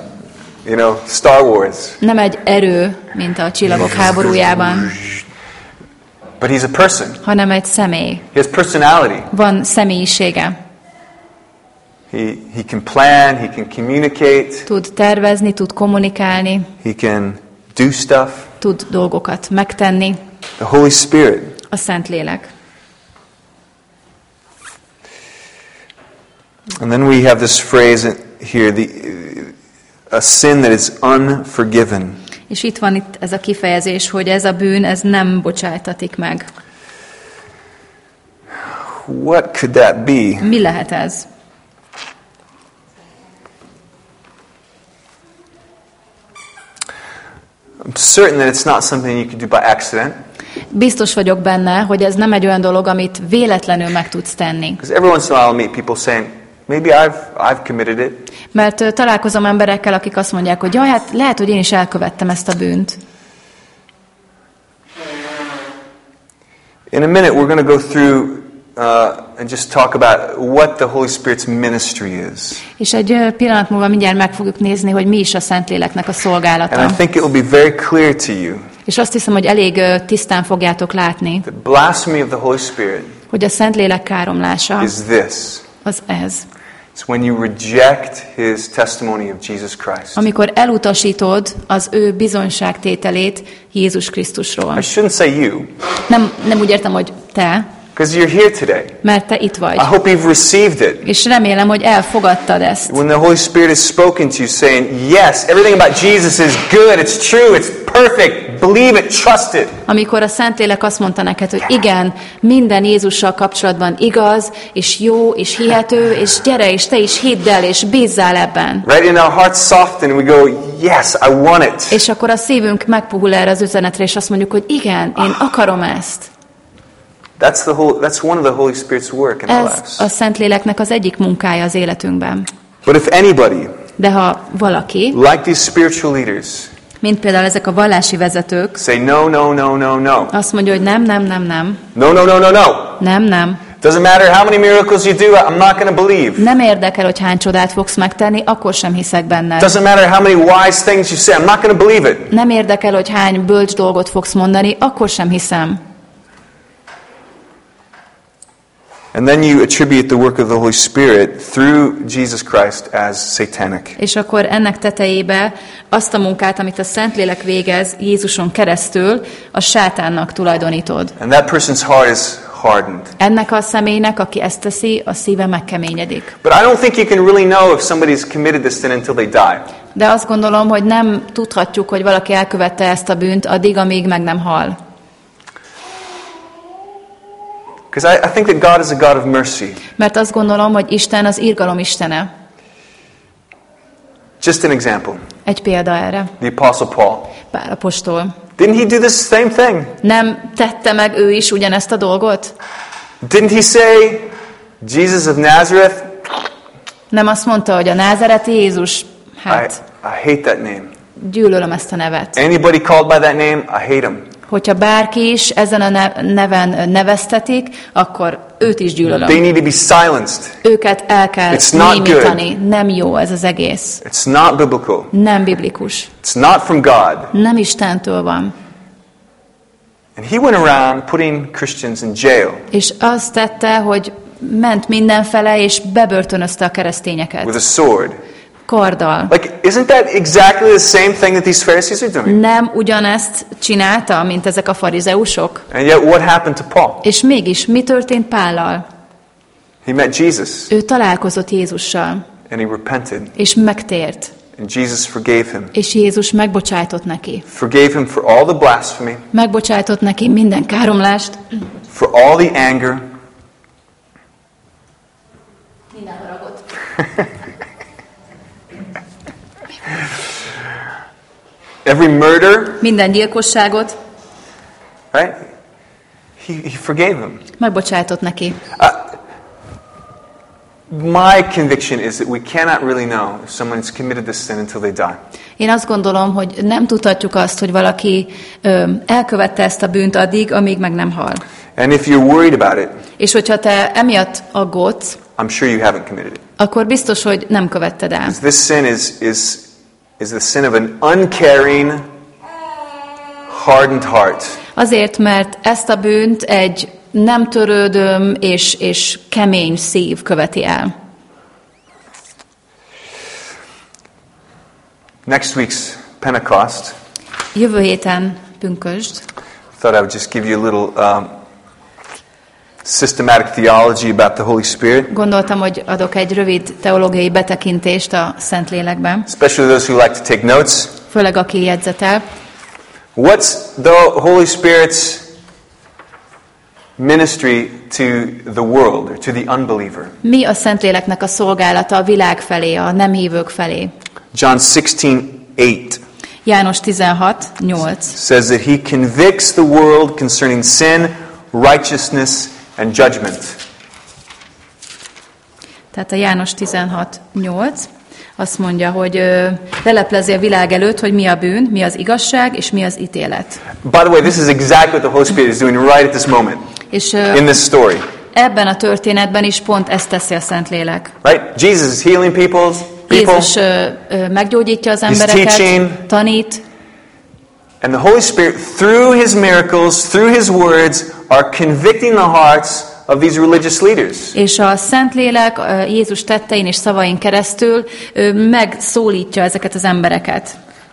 you know, Star Wars,
Nem egy erő, mint a csillagok háborújában,
but he's a person.
hanem egy személy.
He has personality.
Van személyisége.
He, he can plan, he can communicate,
Tud tervezni, tud kommunikálni,
he can do stuff.
tud dolgokat megtenni.
The Holy Spirit.
A Szent Lélek.
And then we have this phrase here the, a sin that is unforgiven.
És itt van itt ez a kifejezés, hogy ez a bűn, ez nem bocsájtatik meg.
What could that be?
Mi lehet ez?
I'm certain that it's not something you could do by accident.
Biztos vagyok benne, hogy ez nem egy olyan dolog, amit véletlenül meg tudsz tenni.
Because every once in a while I'll meet people saying, maybe I've, I've committed it.
Mert találkozom emberekkel, akik azt mondják, hogy jaj, hát lehet, hogy én is elkövettem ezt a bűnt.
In a minute, we're going to go through uh, and just talk about what the Holy Spirit's ministry is.
És egy pillanat múlva mindjárt meg fogjuk nézni, hogy mi is a Szentléleknek a
And
szolgálata.
I think it will be very clear to you
És azt hiszem, hogy elég tisztán fogjátok látni,
that blasphemy of the Holy Spirit
hogy a Szentlélek káromlása
is this.
Az ez.
It's when you reject his testimony of Jesus Christ.
Amikor elutasítod az ő bizonyságtételét Jézus Krisztusról.
I shouldn't say you,
Nem, nem úgy értem, hogy te,
because you're here today.
mert te itt vagy.
I hope you've received it.
És remélem, hogy elfogadtad ezt.
When the Holy Spirit has spoken to you, saying, Yes, everything about Jesus is good, it's true, it's perfect, believe it, trust it.
Amikor a Szentlélek azt mondta neked, hogy igen, minden Jézussal kapcsolatban igaz, és jó, és hihető, és gyere, és te is hidd el, és bízzál ebben.
Right? And our hearts soften, we go, Yes, I want it.
És akkor a szívünk megpuhul erre az üzenetre, és azt mondjuk, hogy igen, én akarom ezt.
That's, the whole, that's one of the Holy Spirit's work in our
Ez
lives.
a Szentléleknek az egyik munkája az életünkben.
But if anybody,
De ha valaki,
like these spiritual leaders,
mint például ezek a vallási vezetők,
say, No, no, no, no, no,
azt mondja, hogy nem, nem, nem, nem,
no, no, no, no, no,
nem, nem,
doesn't matter how many miracles you do, I'm not going to believe.
nem érdekel, hogy hány csodát fogsz megtenni, akkor sem hiszek benned.
Doesn't matter how many wise things you say, I'm not going to believe it.
Nem érdekel, hogy hány bölcs dolgot fogsz mondani, akkor sem hiszem.
And then you attribute the work of the Holy Spirit through Jesus Christ as satanic.
És akkor ennek tetejébe azt a munkát, amit a Szentlélek végez Jézuson keresztül, a sátánnak tulajdonítod.
And that person's heart is hardened.
Ennek a személynek, aki ezt teszi, a szíve megkeményedik.
But I don't think you can really know if somebody's committed this sin until they die.
De azt gondolom, hogy nem tudhatjuk, hogy valaki elkövette ezt a bűnt addig, amíg meg nem hal.
Because I, I think that God is a God of mercy.
Mert azt gondolom, hogy Isten az irgalom istene.
Just an example.
Egy példa erre.
The Apostle Paul.
Pál apostol.
Didn't he do the same thing?
Nem tette meg ő is ugyanezt a dolgot?
Didn't he say, Jesus of Nazareth?
Nem azt mondta, hogy a názereti Jézus,
I,
hát
I hate that name.
gyűlölöm ezt a nevet.
Anybody called by that name, I hate him.
Hogyha bárki is ezen a ne- neven neveztetik, akkor őt is gyűlölöm.
They need to be silenced.
Őket el kell
It's not
némítani. Nem jó ez az egész.
It's not biblical.
Nem biblikus.
It's not from God.
Nem Istentől van.
And he went around putting Christians in jail
És azt tette, hogy ment mindenfele, és bebörtönözte a keresztényeket.
with a sword.
Karddal.
Like, isn't that exactly the same thing that these Pharisees are doing?
Nem ugyanezt csinálta, mint ezek a farizeusok?
And yet, what happened to Paul?
És mégis mi történt Pállal?
He met Jesus
Ő találkozott Jézussal,
and he repented,
és megtért.
and Jesus forgave him.
És Jézus megbocsájtott neki.
Forgave him for all the blasphemy,
Megbocsájtott neki minden káromlást,
for all the anger,
minden haragot.
every murder,
minden gyilkosságot,
right? He, he forgave him.
megbocsájtott neki.
My conviction is that we cannot really know if someone's committed this sin until they die.
Én azt gondolom, hogy nem tudhatjuk azt, hogy valaki ö, elkövette ezt a bűnt addig, amíg meg nem hal.
And if you're worried about it,
És hogyha te emiatt aggódsz,
I'm sure you haven't committed it.
akkor biztos, hogy nem követted el.
This sin is, is, is the sin of an uncaring, hardened heart.
Azért, mert ezt a bűnt egy nem törődöm és, és kemény szív követi el.
Next week's Pentecost,
Jövő héten pünkösd.
thought I would just give you a little um, systematic theology about the Holy Spirit,
Gondoltam, hogy adok egy rövid teológiai betekintést a Szentlélekben,
especially those who like to take notes.
főleg aki jegyzetel.
What's the Holy Spirit's ministry to the world or to the unbeliever?
Mi a Szentléleknek a szolgálata a világ felé, a nem hívők felé?
John 16:8
János 16, 8.
says that he convicts the world concerning sin, righteousness, and judgment.
Tehát a János 16, 8 azt mondja, hogy ö, leleplezi a világ előtt, hogy mi a bűn, mi az igazság, és mi az ítélet.
By the way, this is exactly what the Holy Spirit is doing right at this moment
És ö,
in this story.
ebben a történetben is pont ezt teszi a Szentlélek.
Right? Jesus is healing people's people,
Jézus ö, ö, meggyógyítja az embereket,
teaching.
tanít,
and the Holy Spirit, through his miracles, through his words, are convicting the hearts of these religious leaders.
és a Szentlélek Jézus tettein és szavain keresztül megszólítja ezeket az embereket.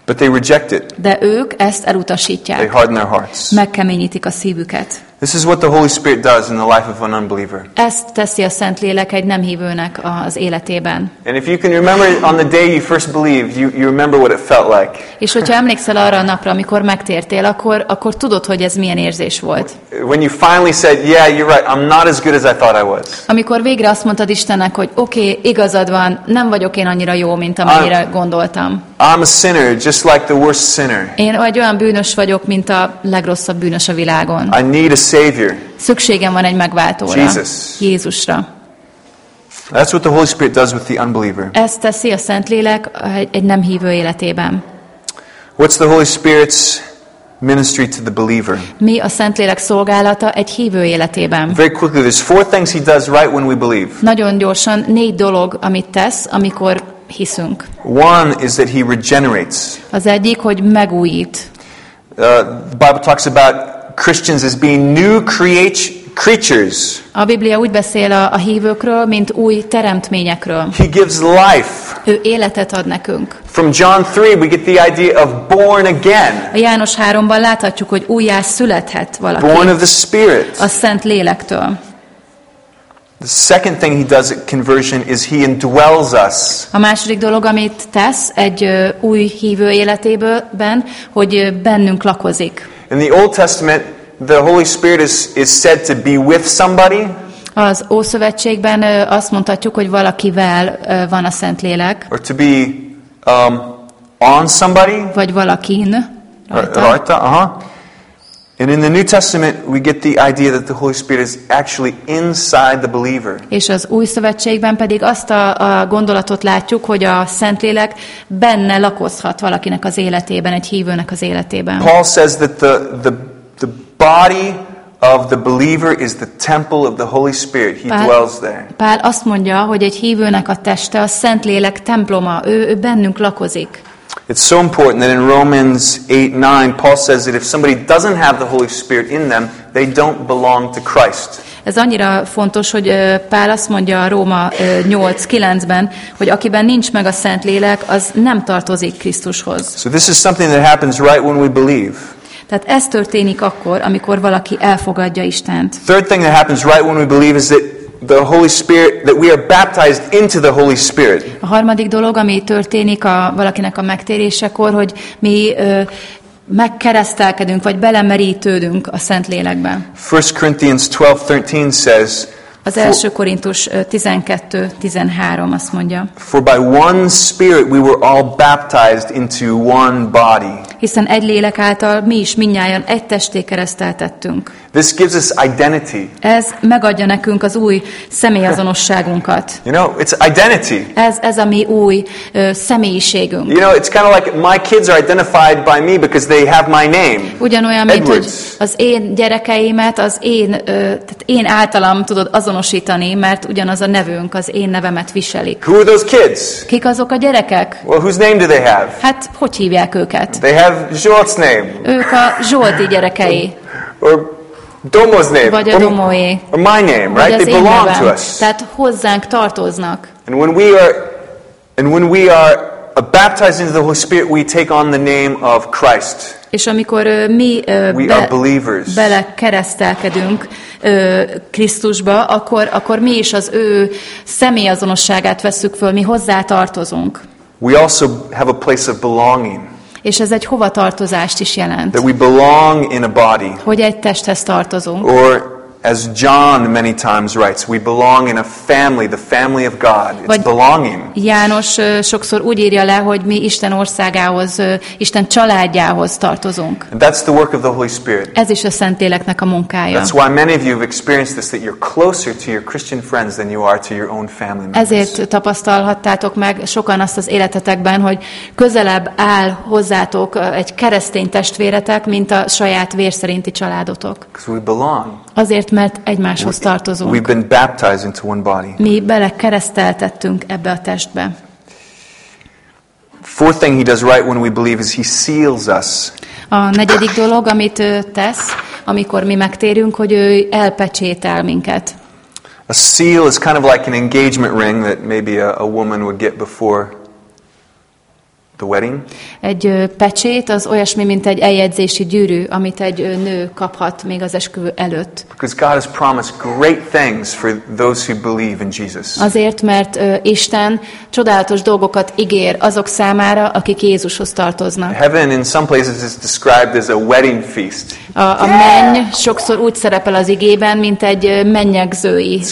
But they reject it.
De ők ezt
They
elutasítják,
harden their hearts.
megkeményítik a szívüket.
This is what the Holy Spirit does in the life of an unbeliever.
Ezt teszi a Szentlélek egy nem hívőnek az életében.
And if you can remember on the day you first believed, you, you remember what it felt like.
És hogyha emlékszel arra a napra, amikor megtértél, akkor, akkor tudod, hogy ez milyen érzés volt.
When you finally said, Yeah, you're right, I'm not as good as I thought I was.
Amikor végre azt mondtad Istennek, hogy oké, okay, igazad van, nem vagyok én annyira jó, mint amennyire gondoltam.
I'm a sinner, just like the worst sinner.
Én egy olyan bűnös vagyok, mint a legrosszabb bűnös a világon.
I need a Savior.
Szükségem van egy megváltóra.
Jesus.
Jézusra.
That's what the Holy Spirit does with the unbeliever.
Ezt teszi a Szentlélek egy, nem hívő életében.
What's the Holy Spirit's ministry to the believer?
Mi a Szentlélek szolgálata egy hívő életében?
Very quickly, there's four things he does right when we believe.
Nagyon gyorsan négy dolog, amit tesz, amikor hiszünk.
One is that he regenerates.
Az egyik, hogy megújít.
Uh, the Bible talks about Christians as being new create- creatures.
A Biblia úgy beszél a, a hívőkről, mint új teremtményekről.
He gives life.
Ő életet ad nekünk.
From John 3, we get the idea of born again,
A János 3-ban láthatjuk, hogy újjá születhet valaki.
born of the Spirit.
A Szent Lélektől.
The second thing he does at conversion is he indwells us.
A második dolog, amit tesz egy új hívő életében, hogy bennünk lakozik.
In the Old Testament, the Holy Spirit is, is said to be with somebody,
Az Ószövetségben azt mondhatjuk, hogy valakivel van a Szentlélek,
or to be um, on somebody.
vagy valakin rajta.
Rajta, uh-huh. And in the New Testament, we get the idea that the Holy Spirit is actually inside the believer.
És az új szövetségben pedig azt a, a gondolatot látjuk, hogy a Szentlélek benne lakozhat valakinek az életében, egy hívőnek az életében.
Paul says that the, the, the body of the believer is the temple of the Holy Spirit. He
Pál-
dwells there.
Pál azt mondja, hogy egy hívőnek a teste a Szentlélek temploma, ő, ő bennünk lakozik.
It's so important that in Romans 8 9, Paul says that if somebody doesn't have the Holy Spirit in them, they don't belong to Christ.
Ez annyira fontos, hogy Pál azt mondja a Róma 8-9-ben, hogy akiben nincs meg a Szentlélek, az nem tartozik Krisztushoz.
So this is something that happens right when we believe.
Tehát ez történik akkor, amikor valaki elfogadja Istent.
Third thing that happens right when we believe is that the Holy Spirit, that we are baptized into the Holy Spirit.
A harmadik dolog, ami történik a, valakinek a megtérésekor, hogy mi ö, megkeresztelkedünk, vagy belemerítődünk a Szentlélekbe.
1 Corinthians 12:13 says,
Az első Korintus 12-13 azt mondja,
For by one Spirit we were all baptized into one body.
hiszen egy lélek által mi is minnyáján egy testé kereszteltettünk.
This gives us identity.
Ez megadja nekünk az új személyazonosságunkat.
You know, it's identity.
Ez, ez a mi új ö, személyiségünk.
You know, it's kind of like my kids are identified by me because they have my name.
Ugyanolyan, mint hogy az én gyerekeimet az én, ö, tehát én általam tudod azonosítani, mert ugyanaz a nevünk, az én nevemet viselik.
Who are those kids?
Kik azok a gyerekek?
Well, whose name do they have?
Hát, hogy hívják őket?
They have Zsolt's name,
Ők a Zsolti gyerekei,
or Domo's name,
vagy a
or,
Domóé,
or my name, right? They belong to
nevem.
us.
Tehát hozzánk tartoznak.
And when we are, and when we are baptized into the Holy Spirit, we take on the name of Christ.
És amikor mi ö,
We are believers.
bele keresztelkedünk ö, Krisztusba, akkor, akkor mi is az ő személyazonosságát vesszük föl, mi hozzá tartozunk.
We also have a place of belonging,
És ez egy hovatartozást is jelent,
that we belong in a body.
hogy egy testhez tartozunk.
Or as John many times writes, we belong in a family, the family of God. It's
Vagy-
belonging.
János sokszor úgy írja le, hogy mi Isten országához, Isten családjához tartozunk.
And that's the work of the Holy Spirit.
Ez is a Szentléleknek a munkája.
That's why many of you have experienced this, that you're closer to your Christian friends than you are to your own family members.
Ezért tapasztalhattátok meg sokan azt az életetekben, hogy közelebb áll hozzátok egy keresztény testvéretek, mint a saját vérszerinti családotok.
Because we belong.
Azért, mert egymáshoz
We've
tartozunk.
been baptized into one body.
Mi bele kereszteltettünk ebbe a testbe.
Fourth thing he does right when we believe is he seals us.
A negyedik dolog, amit ő tesz, amikor mi megtérünk, hogy ő elpecsétel minket.
A seal is kind of like an engagement ring that maybe a, a woman would get before the wedding.
Egy pecsét az olyasmi, mint egy eljegyzési gyűrű, amit egy nő kaphat még az esküvő előtt.
Because God has promised great things for those who believe in Jesus.
Azért, mert Isten csodálatos dolgokat ígér azok számára, akik Jézushoz tartoznak.
Heaven, in some places, is described as a wedding feast.
A, a menny sokszor úgy szerepel az igében, mint egy mennyegzői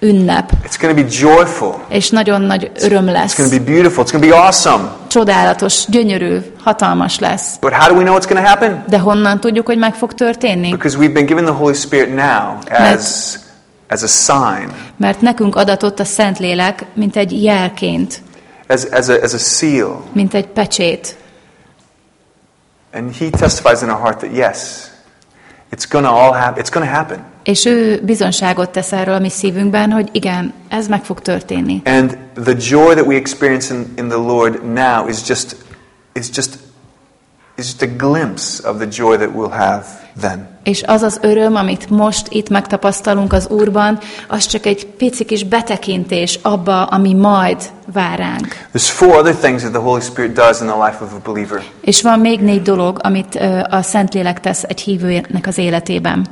ünnep,
It's going to be joyful.
és nagyon nagy öröm
It's
lesz.
going to be beautiful. It's going to be awesome.
Csodálatos, gyönyörű, hatalmas lesz.
But how do we know it's going to happen?
De honnan tudjuk, hogy meg fog történni?
Because we've been given the Holy Spirit now as, as a sign,
Mert nekünk adatott a Szentlélek, mint egy jelként,
as, as, a, as a seal.
mint egy pecsét.
And He testifies in our heart that yes, it's to all happen. It's to happen.
És ő bizonságot tesz erről a mi szívünkben, hogy igen, ez meg fog történni.
And the joy that we experience in, in the Lord now is just, is just, is just a glimpse of the joy that we'll have then.
És az az öröm, amit most itt megtapasztalunk az Úrban, az csak egy pici kis betekintés abba, ami majd vár ránk.
There's four other things that the Holy Spirit does in the life of a believer.
És van még négy dolog, amit a Szentlélek tesz egy hívőnek az életében.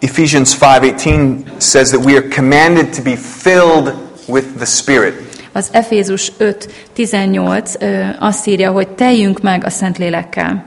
Ephesians 5:18 says that we are commanded to be filled with the Spirit.
Az Efézus 5.18 ö, azt írja, hogy teljünk meg a Szentlélekkel.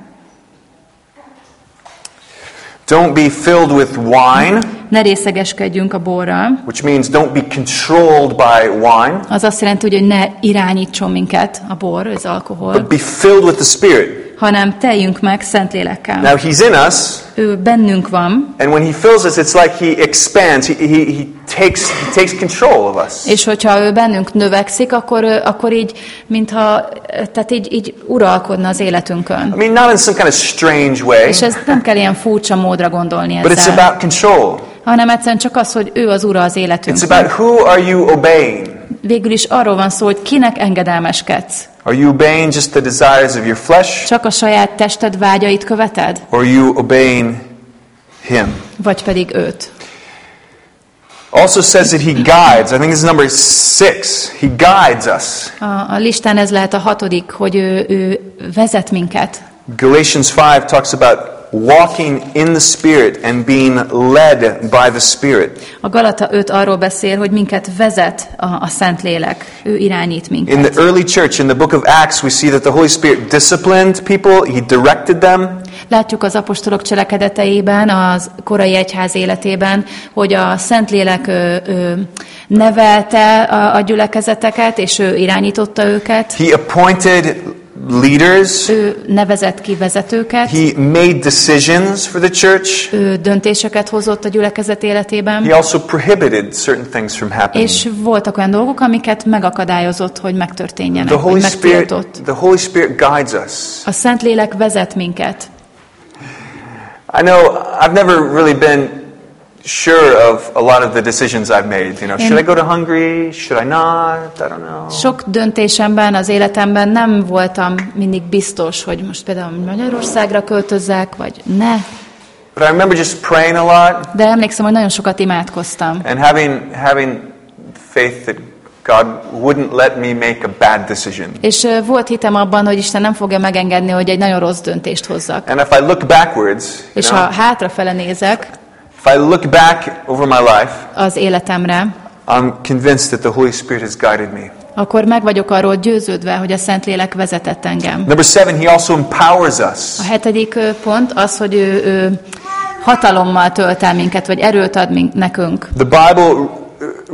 Don't be filled with wine,
Ne részegeskedjünk a borral.
which means don't be controlled by wine,
Az azt jelenti, hogy ne irányítson minket a bor, az alkohol,
but be filled with the Spirit.
Hanem teljünk meg Szentlélekkel.
Now he's in us,
Ő bennünk van,
and when he fills us, it's like he expands. He, he, he takes he takes control of us.
és hogyha ő bennünk növekszik, akkor, akkor így, mintha, tehát így, így uralkodna az életünkön.
I mean, not in some kind of strange way,
És ez nem kell ilyen furcsa módra gondolni
but it's
ezzel,
about control.
hanem egyszerűen csak az, hogy ő az ura az
It's
életünkön.
about who are you obeying?
Végül is arról van szó, hogy kinek engedelmeskedsz.
Are you obeying just the desires of your flesh,
Csak a saját tested vágyait követed?
or are you obeying him?
Vagy pedig őt?
Also says that he guides. I think this is number six. He guides us.
A, a listán ez lehet a hatodik, hogy ő, ő vezet minket.
Galatians 5 talks about walking in the Spirit and being led by the Spirit.
A Galata 5 arról beszél, hogy minket vezet a, a Szentlélek. Ő irányít
In
minket.
the early church, in the book of Acts, we see that the Holy Spirit disciplined people, he directed them.
Látjuk az apostolok cselekedeteiben, az korai egyház életében, hogy a Szentlélek ő, ő nevelte a, a gyülekezeteket, és ő irányította őket.
He appointed leaders.
Ő nevezett ki vezetőket,
He made decisions for the church.
ő döntéseket hozott a gyülekezet életében,
He also prohibited certain things from happening.
és voltak olyan dolgok, amiket megakadályozott, hogy megtörténjenek,
The Holy Spirit, the Holy Spirit guides us.
A Szentlélek vezet minket.
I know I've never really been sure of a lot of the decisions I've made. You know, should I go to Hungary? Should I not? I don't know.
Sok döntésemben, az életemben nem voltam mindig biztos, hogy most például Magyarországra költözzek, vagy ne.
But I remember just praying a lot
De emlékszem, hogy nagyon sokat imádkoztam.
and having having faith that God wouldn't let me make a bad decision.
És volt hitem abban, hogy Isten nem fogja megengedni, hogy egy nagyon rossz döntést hozzak.
And if I look backwards,
És
know,
ha hátrafele nézek
if I look back over my life,
az életemre,
I'm convinced that the Holy Spirit has guided me.
akkor meg vagyok arról győződve, hogy a Szentlélek vezetett engem.
Number seven, He also empowers us.
A hetedik pont az, hogy ő, ő hatalommal tölt el minket, vagy erőt ad mink, nekünk.
The Bible uh,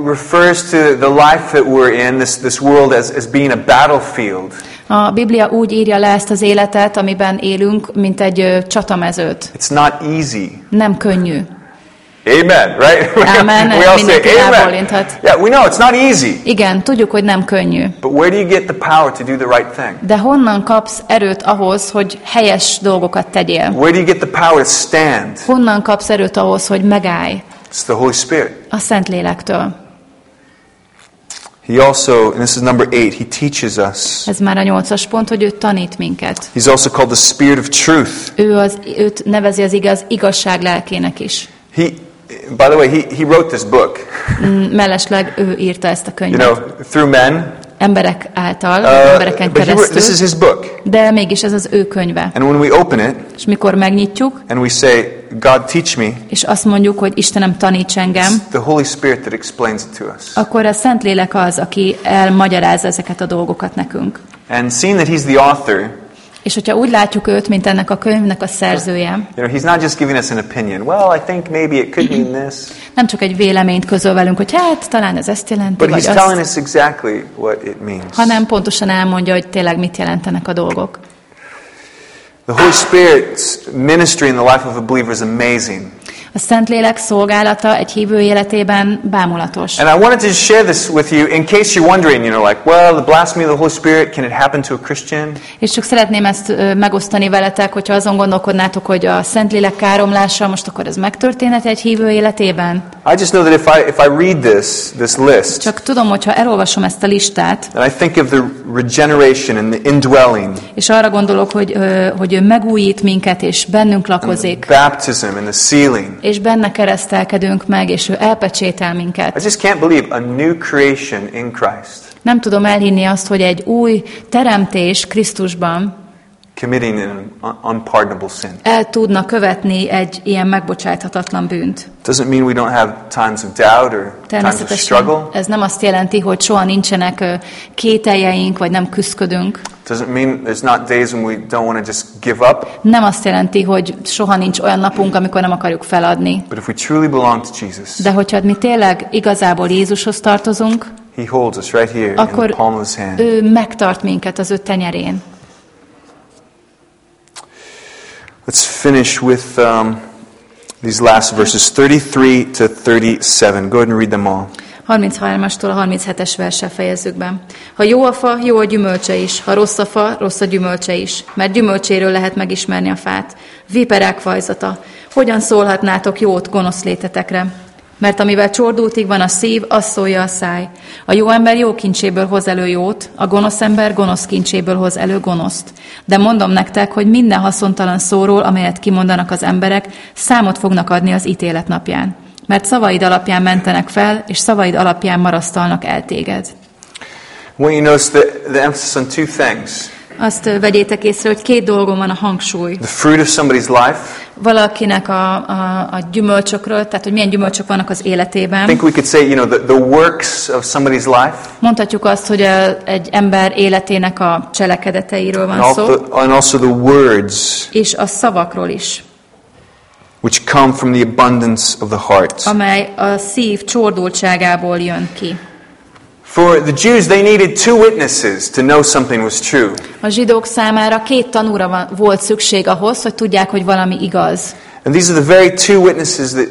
refers to the life that we're in, this, this world, as, as being a battlefield.
A Biblia úgy írja le ezt az életet, amiben élünk, mint egy ö, csatamezőt.
It's not easy.
Nem könnyű.
Amen, right?
Amen,
we all say amen. Yeah, we know it's not easy.
Igen, tudjuk, hogy nem könnyű.
But where do you get the power to do the right thing?
De honnan kapsz erőt ahhoz, hogy helyes dolgokat tegyél?
Where do you get the power to stand?
Honnan kapsz erőt ahhoz, hogy megállj?
It's the Holy Spirit.
A Szentlélektől.
He also, and this is number eight, he teaches us.
Ez már a nyolcas pont, hogy ő tanít minket.
He's also called the Spirit of Truth.
Ő az, őt nevezi az igaz igazság lelkének is.
He, by the way, he, he wrote this book,
Mm, Mellesleg ő írta ezt a
you
könyvet.
know, through men.
Emberek által,
Uh,
embereken
but he this is
keresztül.
his book.
De mégis ez az ő könyve.
And when we open it
És mikor megnyitjuk,
and we say, God, teach me,
és azt mondjuk, hogy Istenem taníts engem,
the Holy Spirit that explains it to us.
akkor a Szentlélek az, aki elmagyarázza ezeket a dolgokat nekünk.
And seeing that he's the author,
És hogyha úgy látjuk őt, mint ennek a könyvnek a szerzője,
you know, he's not just giving us an opinion. Well, I think maybe it could mean this.
nem csak egy véleményt közöl velünk, hogy hát talán ez ezt jelenti,
But
vagy
he's telling
azt,
us exactly what it means.
hanem pontosan elmondja, hogy tényleg mit jelentenek a dolgok.
The Holy Spirit's ministry in the life of a believer is amazing.
A Szentlélek szolgálata egy hívő életében bámulatos.
And I wanted to share this with you in case you're wondering, you know, like, well, the blasphemy of the Holy Spirit, can it happen to a Christian?
És csak szeretném ezt megosztani veletek, hogyha azon gondolkodnátok, hogy a Szentlélek káromlása most akkor ez megtörténhet egy hívő életében.
I just know that if I, if I read this, this list,
Csak tudom, hogyha elolvasom ezt a listát,
and I think of the regeneration and the indwelling,
és arra gondolok, hogy, hogy ő megújít minket, és bennünk lakozik,
baptism and the sealing,
és benne keresztelkedünk meg, és ő elpecsétel
I
minket.
just can't believe a new creation in Christ
Nem tudom elhinni azt, hogy egy új teremtés Krisztusban
committing an un- unpardonable sin.
el tudna követni egy ilyen megbocsáthatatlan bűnt.
Doesn't mean we don't have times of doubt or times of
Természetesen
struggle.
ez nem azt jelenti, hogy soha nincsenek kételjeink, vagy nem küzdködünk.
Doesn't mean there's not days when we don't want to just give up.
Nem azt jelenti, hogy soha nincs olyan napunk, amikor nem akarjuk feladni.
But if we truly belong to Jesus,
De hogyha mi tényleg igazából Jézushoz tartozunk,
He holds us right here in the palm of His hand.
ő megtart minket az ő tenyerén.
Let's finish with um, these last verses 33 to 37. Go ahead and read them all.
33-astól a 37-es verssel fejezzük be. Ha jó a fa, jó a gyümölcse is. Ha rossz a fa, rossz a gyümölcse is. Mert gyümölcséről lehet megismerni a fát. Viperák fajzata. Hogyan szólhatnátok jót gonosz létetekre? Mert amivel csordultig van a szív, az szólja a száj. A jó ember jó kincséből hoz elő jót, a gonosz ember gonosz kincséből hoz elő gonoszt. De mondom nektek, hogy minden haszontalan szóról, amelyet kimondanak az emberek, számot fognak adni az ítélet napján. Mert szavaid alapján mentenek fel, és szavaid alapján marasztalnak el téged.
I want you to notice the, the emphasis on two things
Azt vegyétek észre, hogy két dolgon van a hangsúly.
the fruit of somebody's life.
Valakinek a, a, a gyümölcsökről, tehát hogy milyen gyümölcsök vannak az
I
életében.
think we could say, you know, the, the works of somebody's life
Mondhatjuk azt, hogy a, egy ember életének a cselekedeteiről
and
van szó,
also, and also the words
és a szavakról is,
which come from the abundance of the heart.
amely a szív csordultságából jön ki.
For the Jews, they needed two witnesses to know something was true.
A zsidók számára két tanúra van, volt szükség ahhoz, hogy tudják, hogy valami igaz.
And these are the very two witnesses that,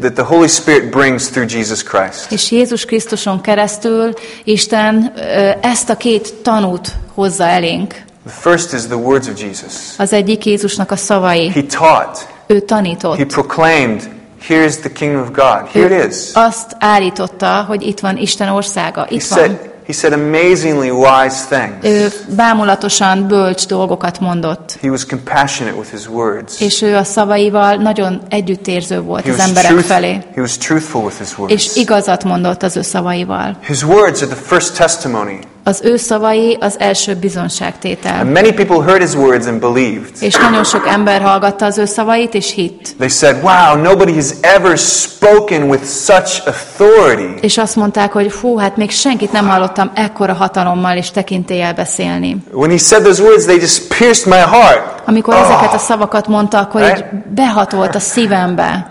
that, the Holy Spirit brings through Jesus Christ.
És Jézus Krisztuson keresztül Isten ezt a két tanút hozza elénk.
The first is the words of Jesus.
Az egyik Jézusnak a szavai.
He taught,
Ő tanított.
he proclaimed, here's the kingdom of God. Here it is.
azt állította, hogy itt van Isten országa.
He
Itt van.
said, he said amazingly wise things.
Ő bámulatosan bölcs dolgokat mondott.
He was compassionate with his words.
És ő a szavaival nagyon együttérző volt
He
az emberek
truth-
felé.
he was truthful with his
És
words.
igazat mondott az ő szavaival.
His words are the first testimony.
Az ő szavai az első bizonságtétel.
And many people heard his words and believed.
És nagyon sok ember hallgatta az ő szavait, és hitt.
They said, Wow, nobody has ever spoken with such authority.
És azt mondták, hogy hú, hát még senkit nem hallottam ekkora hatalommal és tekintéllyel beszélni.
When he said those words, they just pierced my heart.
Amikor ezeket a szavakat mondta, akkor így
Right?
behatolt a szívembe.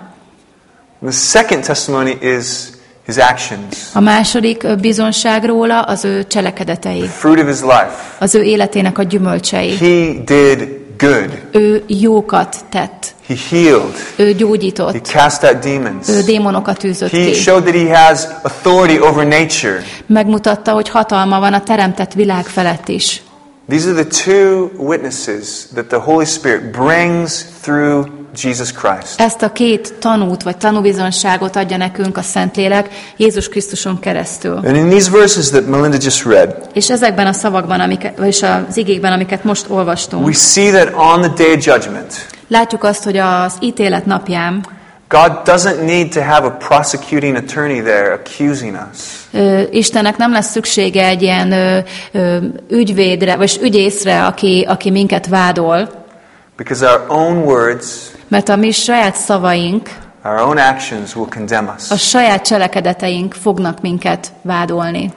The second testimony is his actions,
A második bizonság róla az ő cselekedetei,
the fruit of his life.
az ő életének a gyümölcsei.
He did good.
Ő jókat tett,
He healed.
ő
He
gyógyított,
cast out demons.
ő démonokat űzött
He
ki.
showed that he has authority over nature.
Megmutatta, hogy hatalma van a teremtett világ felett is.
These are the two witnesses that the Holy Spirit brings through Jesus Christ.
Ezt a két tanút, vagy tanúbizonságot adja nekünk a Szentlélek Jézus Krisztuson keresztül.
And in these verses that Melinda just read,
És ezekben a szavakban, amiket, vagyis az igékben, amiket most olvastunk,
we see that on the day of judgment,
látjuk azt, hogy az ítélet napján
God doesn't need to have a prosecuting attorney there accusing us.
Istennek nem lesz szüksége egy ilyen ügyvédre, vagy ügyészre, aki, aki minket vádol,
Because our own words,
mert a mi saját szavaink,
our own actions will condemn us.
a saját cselekedeteink fognak minket vádolni,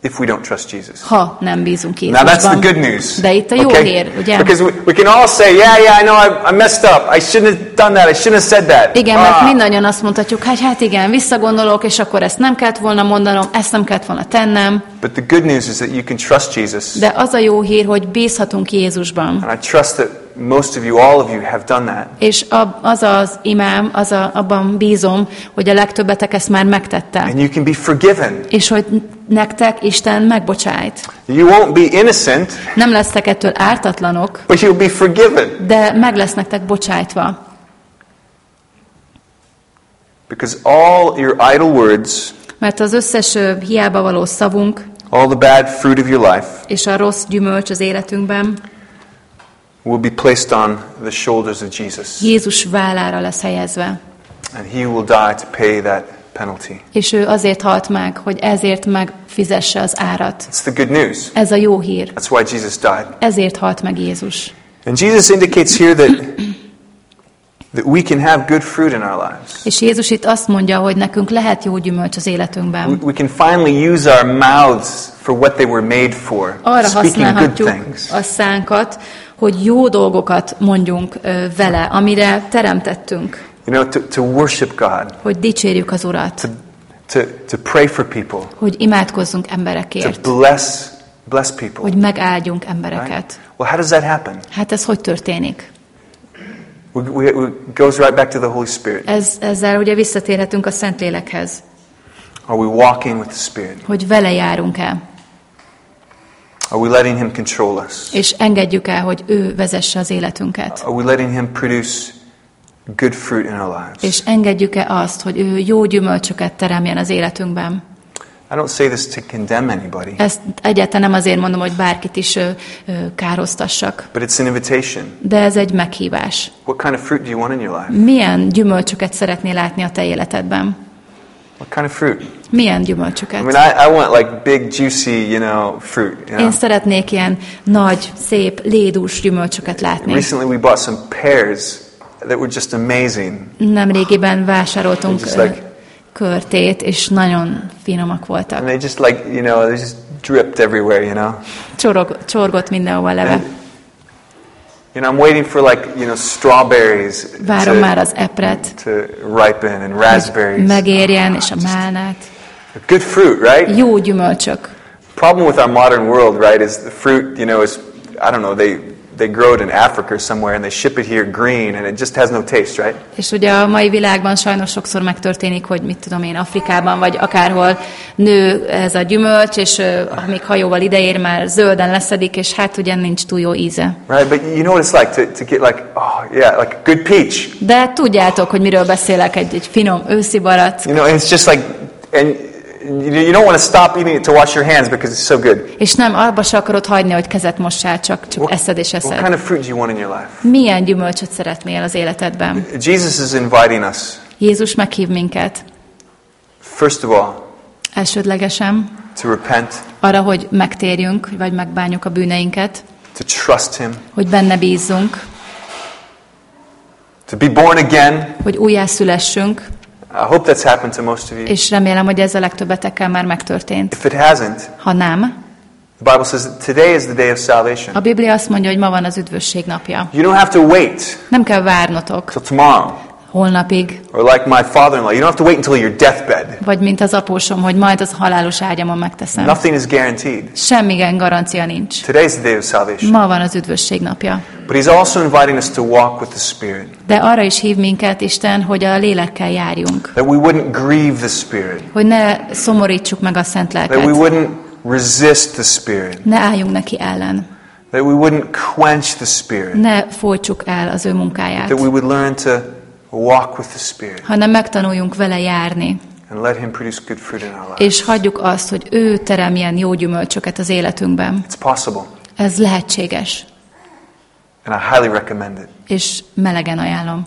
if we don't trust Jesus.
ha nem bízunk
Now that's the
Jézusban.
good news.
De itt a jó hír, ugye?
Because we, we can all say, yeah, yeah, I know I, I messed up. I shouldn't have done that. I shouldn't have said that.
Igen, mert
Ah.
mindannyian azt mondhatjuk, hogy hát igen, visszagondolok, és akkor ezt nem kellett volna mondanom, ezt nem kellett volna tennem.
But the good news is that you can trust Jesus.
De az a jó hír, hogy bízhatunk Jézusban.
And I trust that most of you, all of you have done that.
És az az imám, az a, abban bízom, hogy a legtöbbetek ezt már megtette.
And you can be forgiven.
És hogy nektek Isten megbocsájt.
You won't be innocent,
Nem lesztek ettől ártatlanok,
but you'll be forgiven.
de meg lesz nektek bocsájtva.
Because all your idle words,
Mert az összes hiába való szavunk,
all the bad fruit of your life,
és a rossz gyümölcs az életünkben
will be placed on the shoulders of Jesus.
Jézus vállára lesz helyezve.
And he will die to pay that penalty.
És ő azért halt meg, hogy ezért megfizesse az árat.
It's the good news.
Ez a jó hír.
That's why Jesus died.
Ezért halt meg Jézus.
And Jesus indicates here that, that we can have good fruit in our lives.
És Jézus itt azt mondja, hogy nekünk lehet jó gyümölcs az életünkben.
we can finally use our mouths for what they were made for.
Arra
Speaking good things.
a szánkat, hogy jó dolgokat mondjunk vele, amire teremtettünk,
You know, to, to worship God,
hogy dicsérjük az Urat,
to, to, to pray for people,
hogy imádkozzunk
to
emberekért,
bless, bless people.
hogy megáldjunk
Right?
embereket.
Well, how does that happen?
Hát ez hogy történik?
We, we, we goes right back to the Holy Spirit.
Ez, ezzel ugye visszatérhetünk a Szentlélekhez,
Are we walking with the Spirit?
hogy vele járunk el,
Are we letting Him control us?
és engedjük el, hogy ő vezesse az életünket.
Are we letting Him produce good fruit in our lives?
És engedjük-e azt, hogy ő jó gyümölcsöket teremjen az életünkben?
I don't say this to condemn anybody,
Ezt egyáltalán nem azért mondom, hogy bárkit is ö, ö, károztassak,
but it's an invitation.
de ez egy meghívás.
What kind of fruit do you want in your life?
Milyen gyümölcsöket szeretnél látni a te életedben?
What kind of fruit?
Milyen
I
gyümölcsöket?
mean, I, I want like big, juicy, you know, fruit. You know?
Én szeretnék ilyen nagy, szép, lédús gyümölcsöket látni.
Recently, we bought some pears that were just amazing.
Nemrégiben vásároltunk
Just like-
körtét, és nagyon finomak
And
voltak.
they just like, you know, they just dripped everywhere, you know?
Csorog, csorgott mindenhova leve.
And, you know, I'm waiting for like, you know, strawberries
Várom már
to,
az epret,
to ripen and raspberries.
megérjen, és a málnát.
Good fruit, right?
Jó gyümölcsök.
Problem with our modern world, right, is the fruit, you know, is I don't know, they they grow it in Africa or somewhere and they ship it here green and it just has no taste, right?
És ugye a mai világban sajnos sokszor megtörténik, hogy mit tudom én, Afrikában vagy akárhol nő ez a gyümölcs, és ö, amíg hajóval ideér, már zölden leszedik, és hát ugye nincs túl jó íze.
Right? But you know what it's like to, to get like, oh yeah, like a good peach.
De tudjátok, hogy miről beszélek, egy, egy finom őszi barack,
You know, it's just like, and you don't want to stop eating it to wash your hands because it's so good.
és nem abba se akarod hagyni, hogy kezet mossál, csak, csak eszed és
What
eszed.
kind of fruit do you want in your life?
Milyen gyümölcsöt szeretnél az életedben?
Jesus is inviting us,
Jézus meghív minket
first of all,
elsődlegesen
to repent,
arra, hogy megtérjünk, vagy megbánjuk a bűneinket,
to trust Him,
hogy benne bízzunk,
to be born again.
hogy újjászülessünk,
I hope that's happened to most of you.
és remélem, hogy ez a legtöbbetekkel már megtörtént.
If it hasn't,
Ha nem,
the Bible says that today is the day of salvation.
a Biblia azt mondja, hogy ma van az üdvösség napja.
You don't have to wait
Nem kell várnotok
till tomorrow.
Holnapig,
Or like my father-in-law, you don't have to wait until your deathbed.
vagy mint az apósom, hogy majd az halálos ágyamon megteszem.
Nothing is guaranteed.
Semmigen garancia nincs.
Today's the day of salvation.
Ma van az üdvösség napja.
But he's also inviting us to walk with the Spirit.
De arra is hív minket Isten, hogy a lélekkel járjunk.
That we wouldn't grieve the Spirit.
Hogy ne szomorítsuk meg a szent
That we
lelket.
wouldn't resist the Spirit.
Ne álljunk neki ellen.
That we wouldn't quench the Spirit.
Ne folytsuk el az ő munkáját.
That we would learn to walk with the Spirit
Hanem megtanuljunk vele járni.
and let Him produce good fruit in our lives.
És hagyjuk azt, hogy ő teremjen jó gyümölcsöket az életünkben.
It's possible.
Ez lehetséges.
And I highly recommend it.
És melegen ajánlom.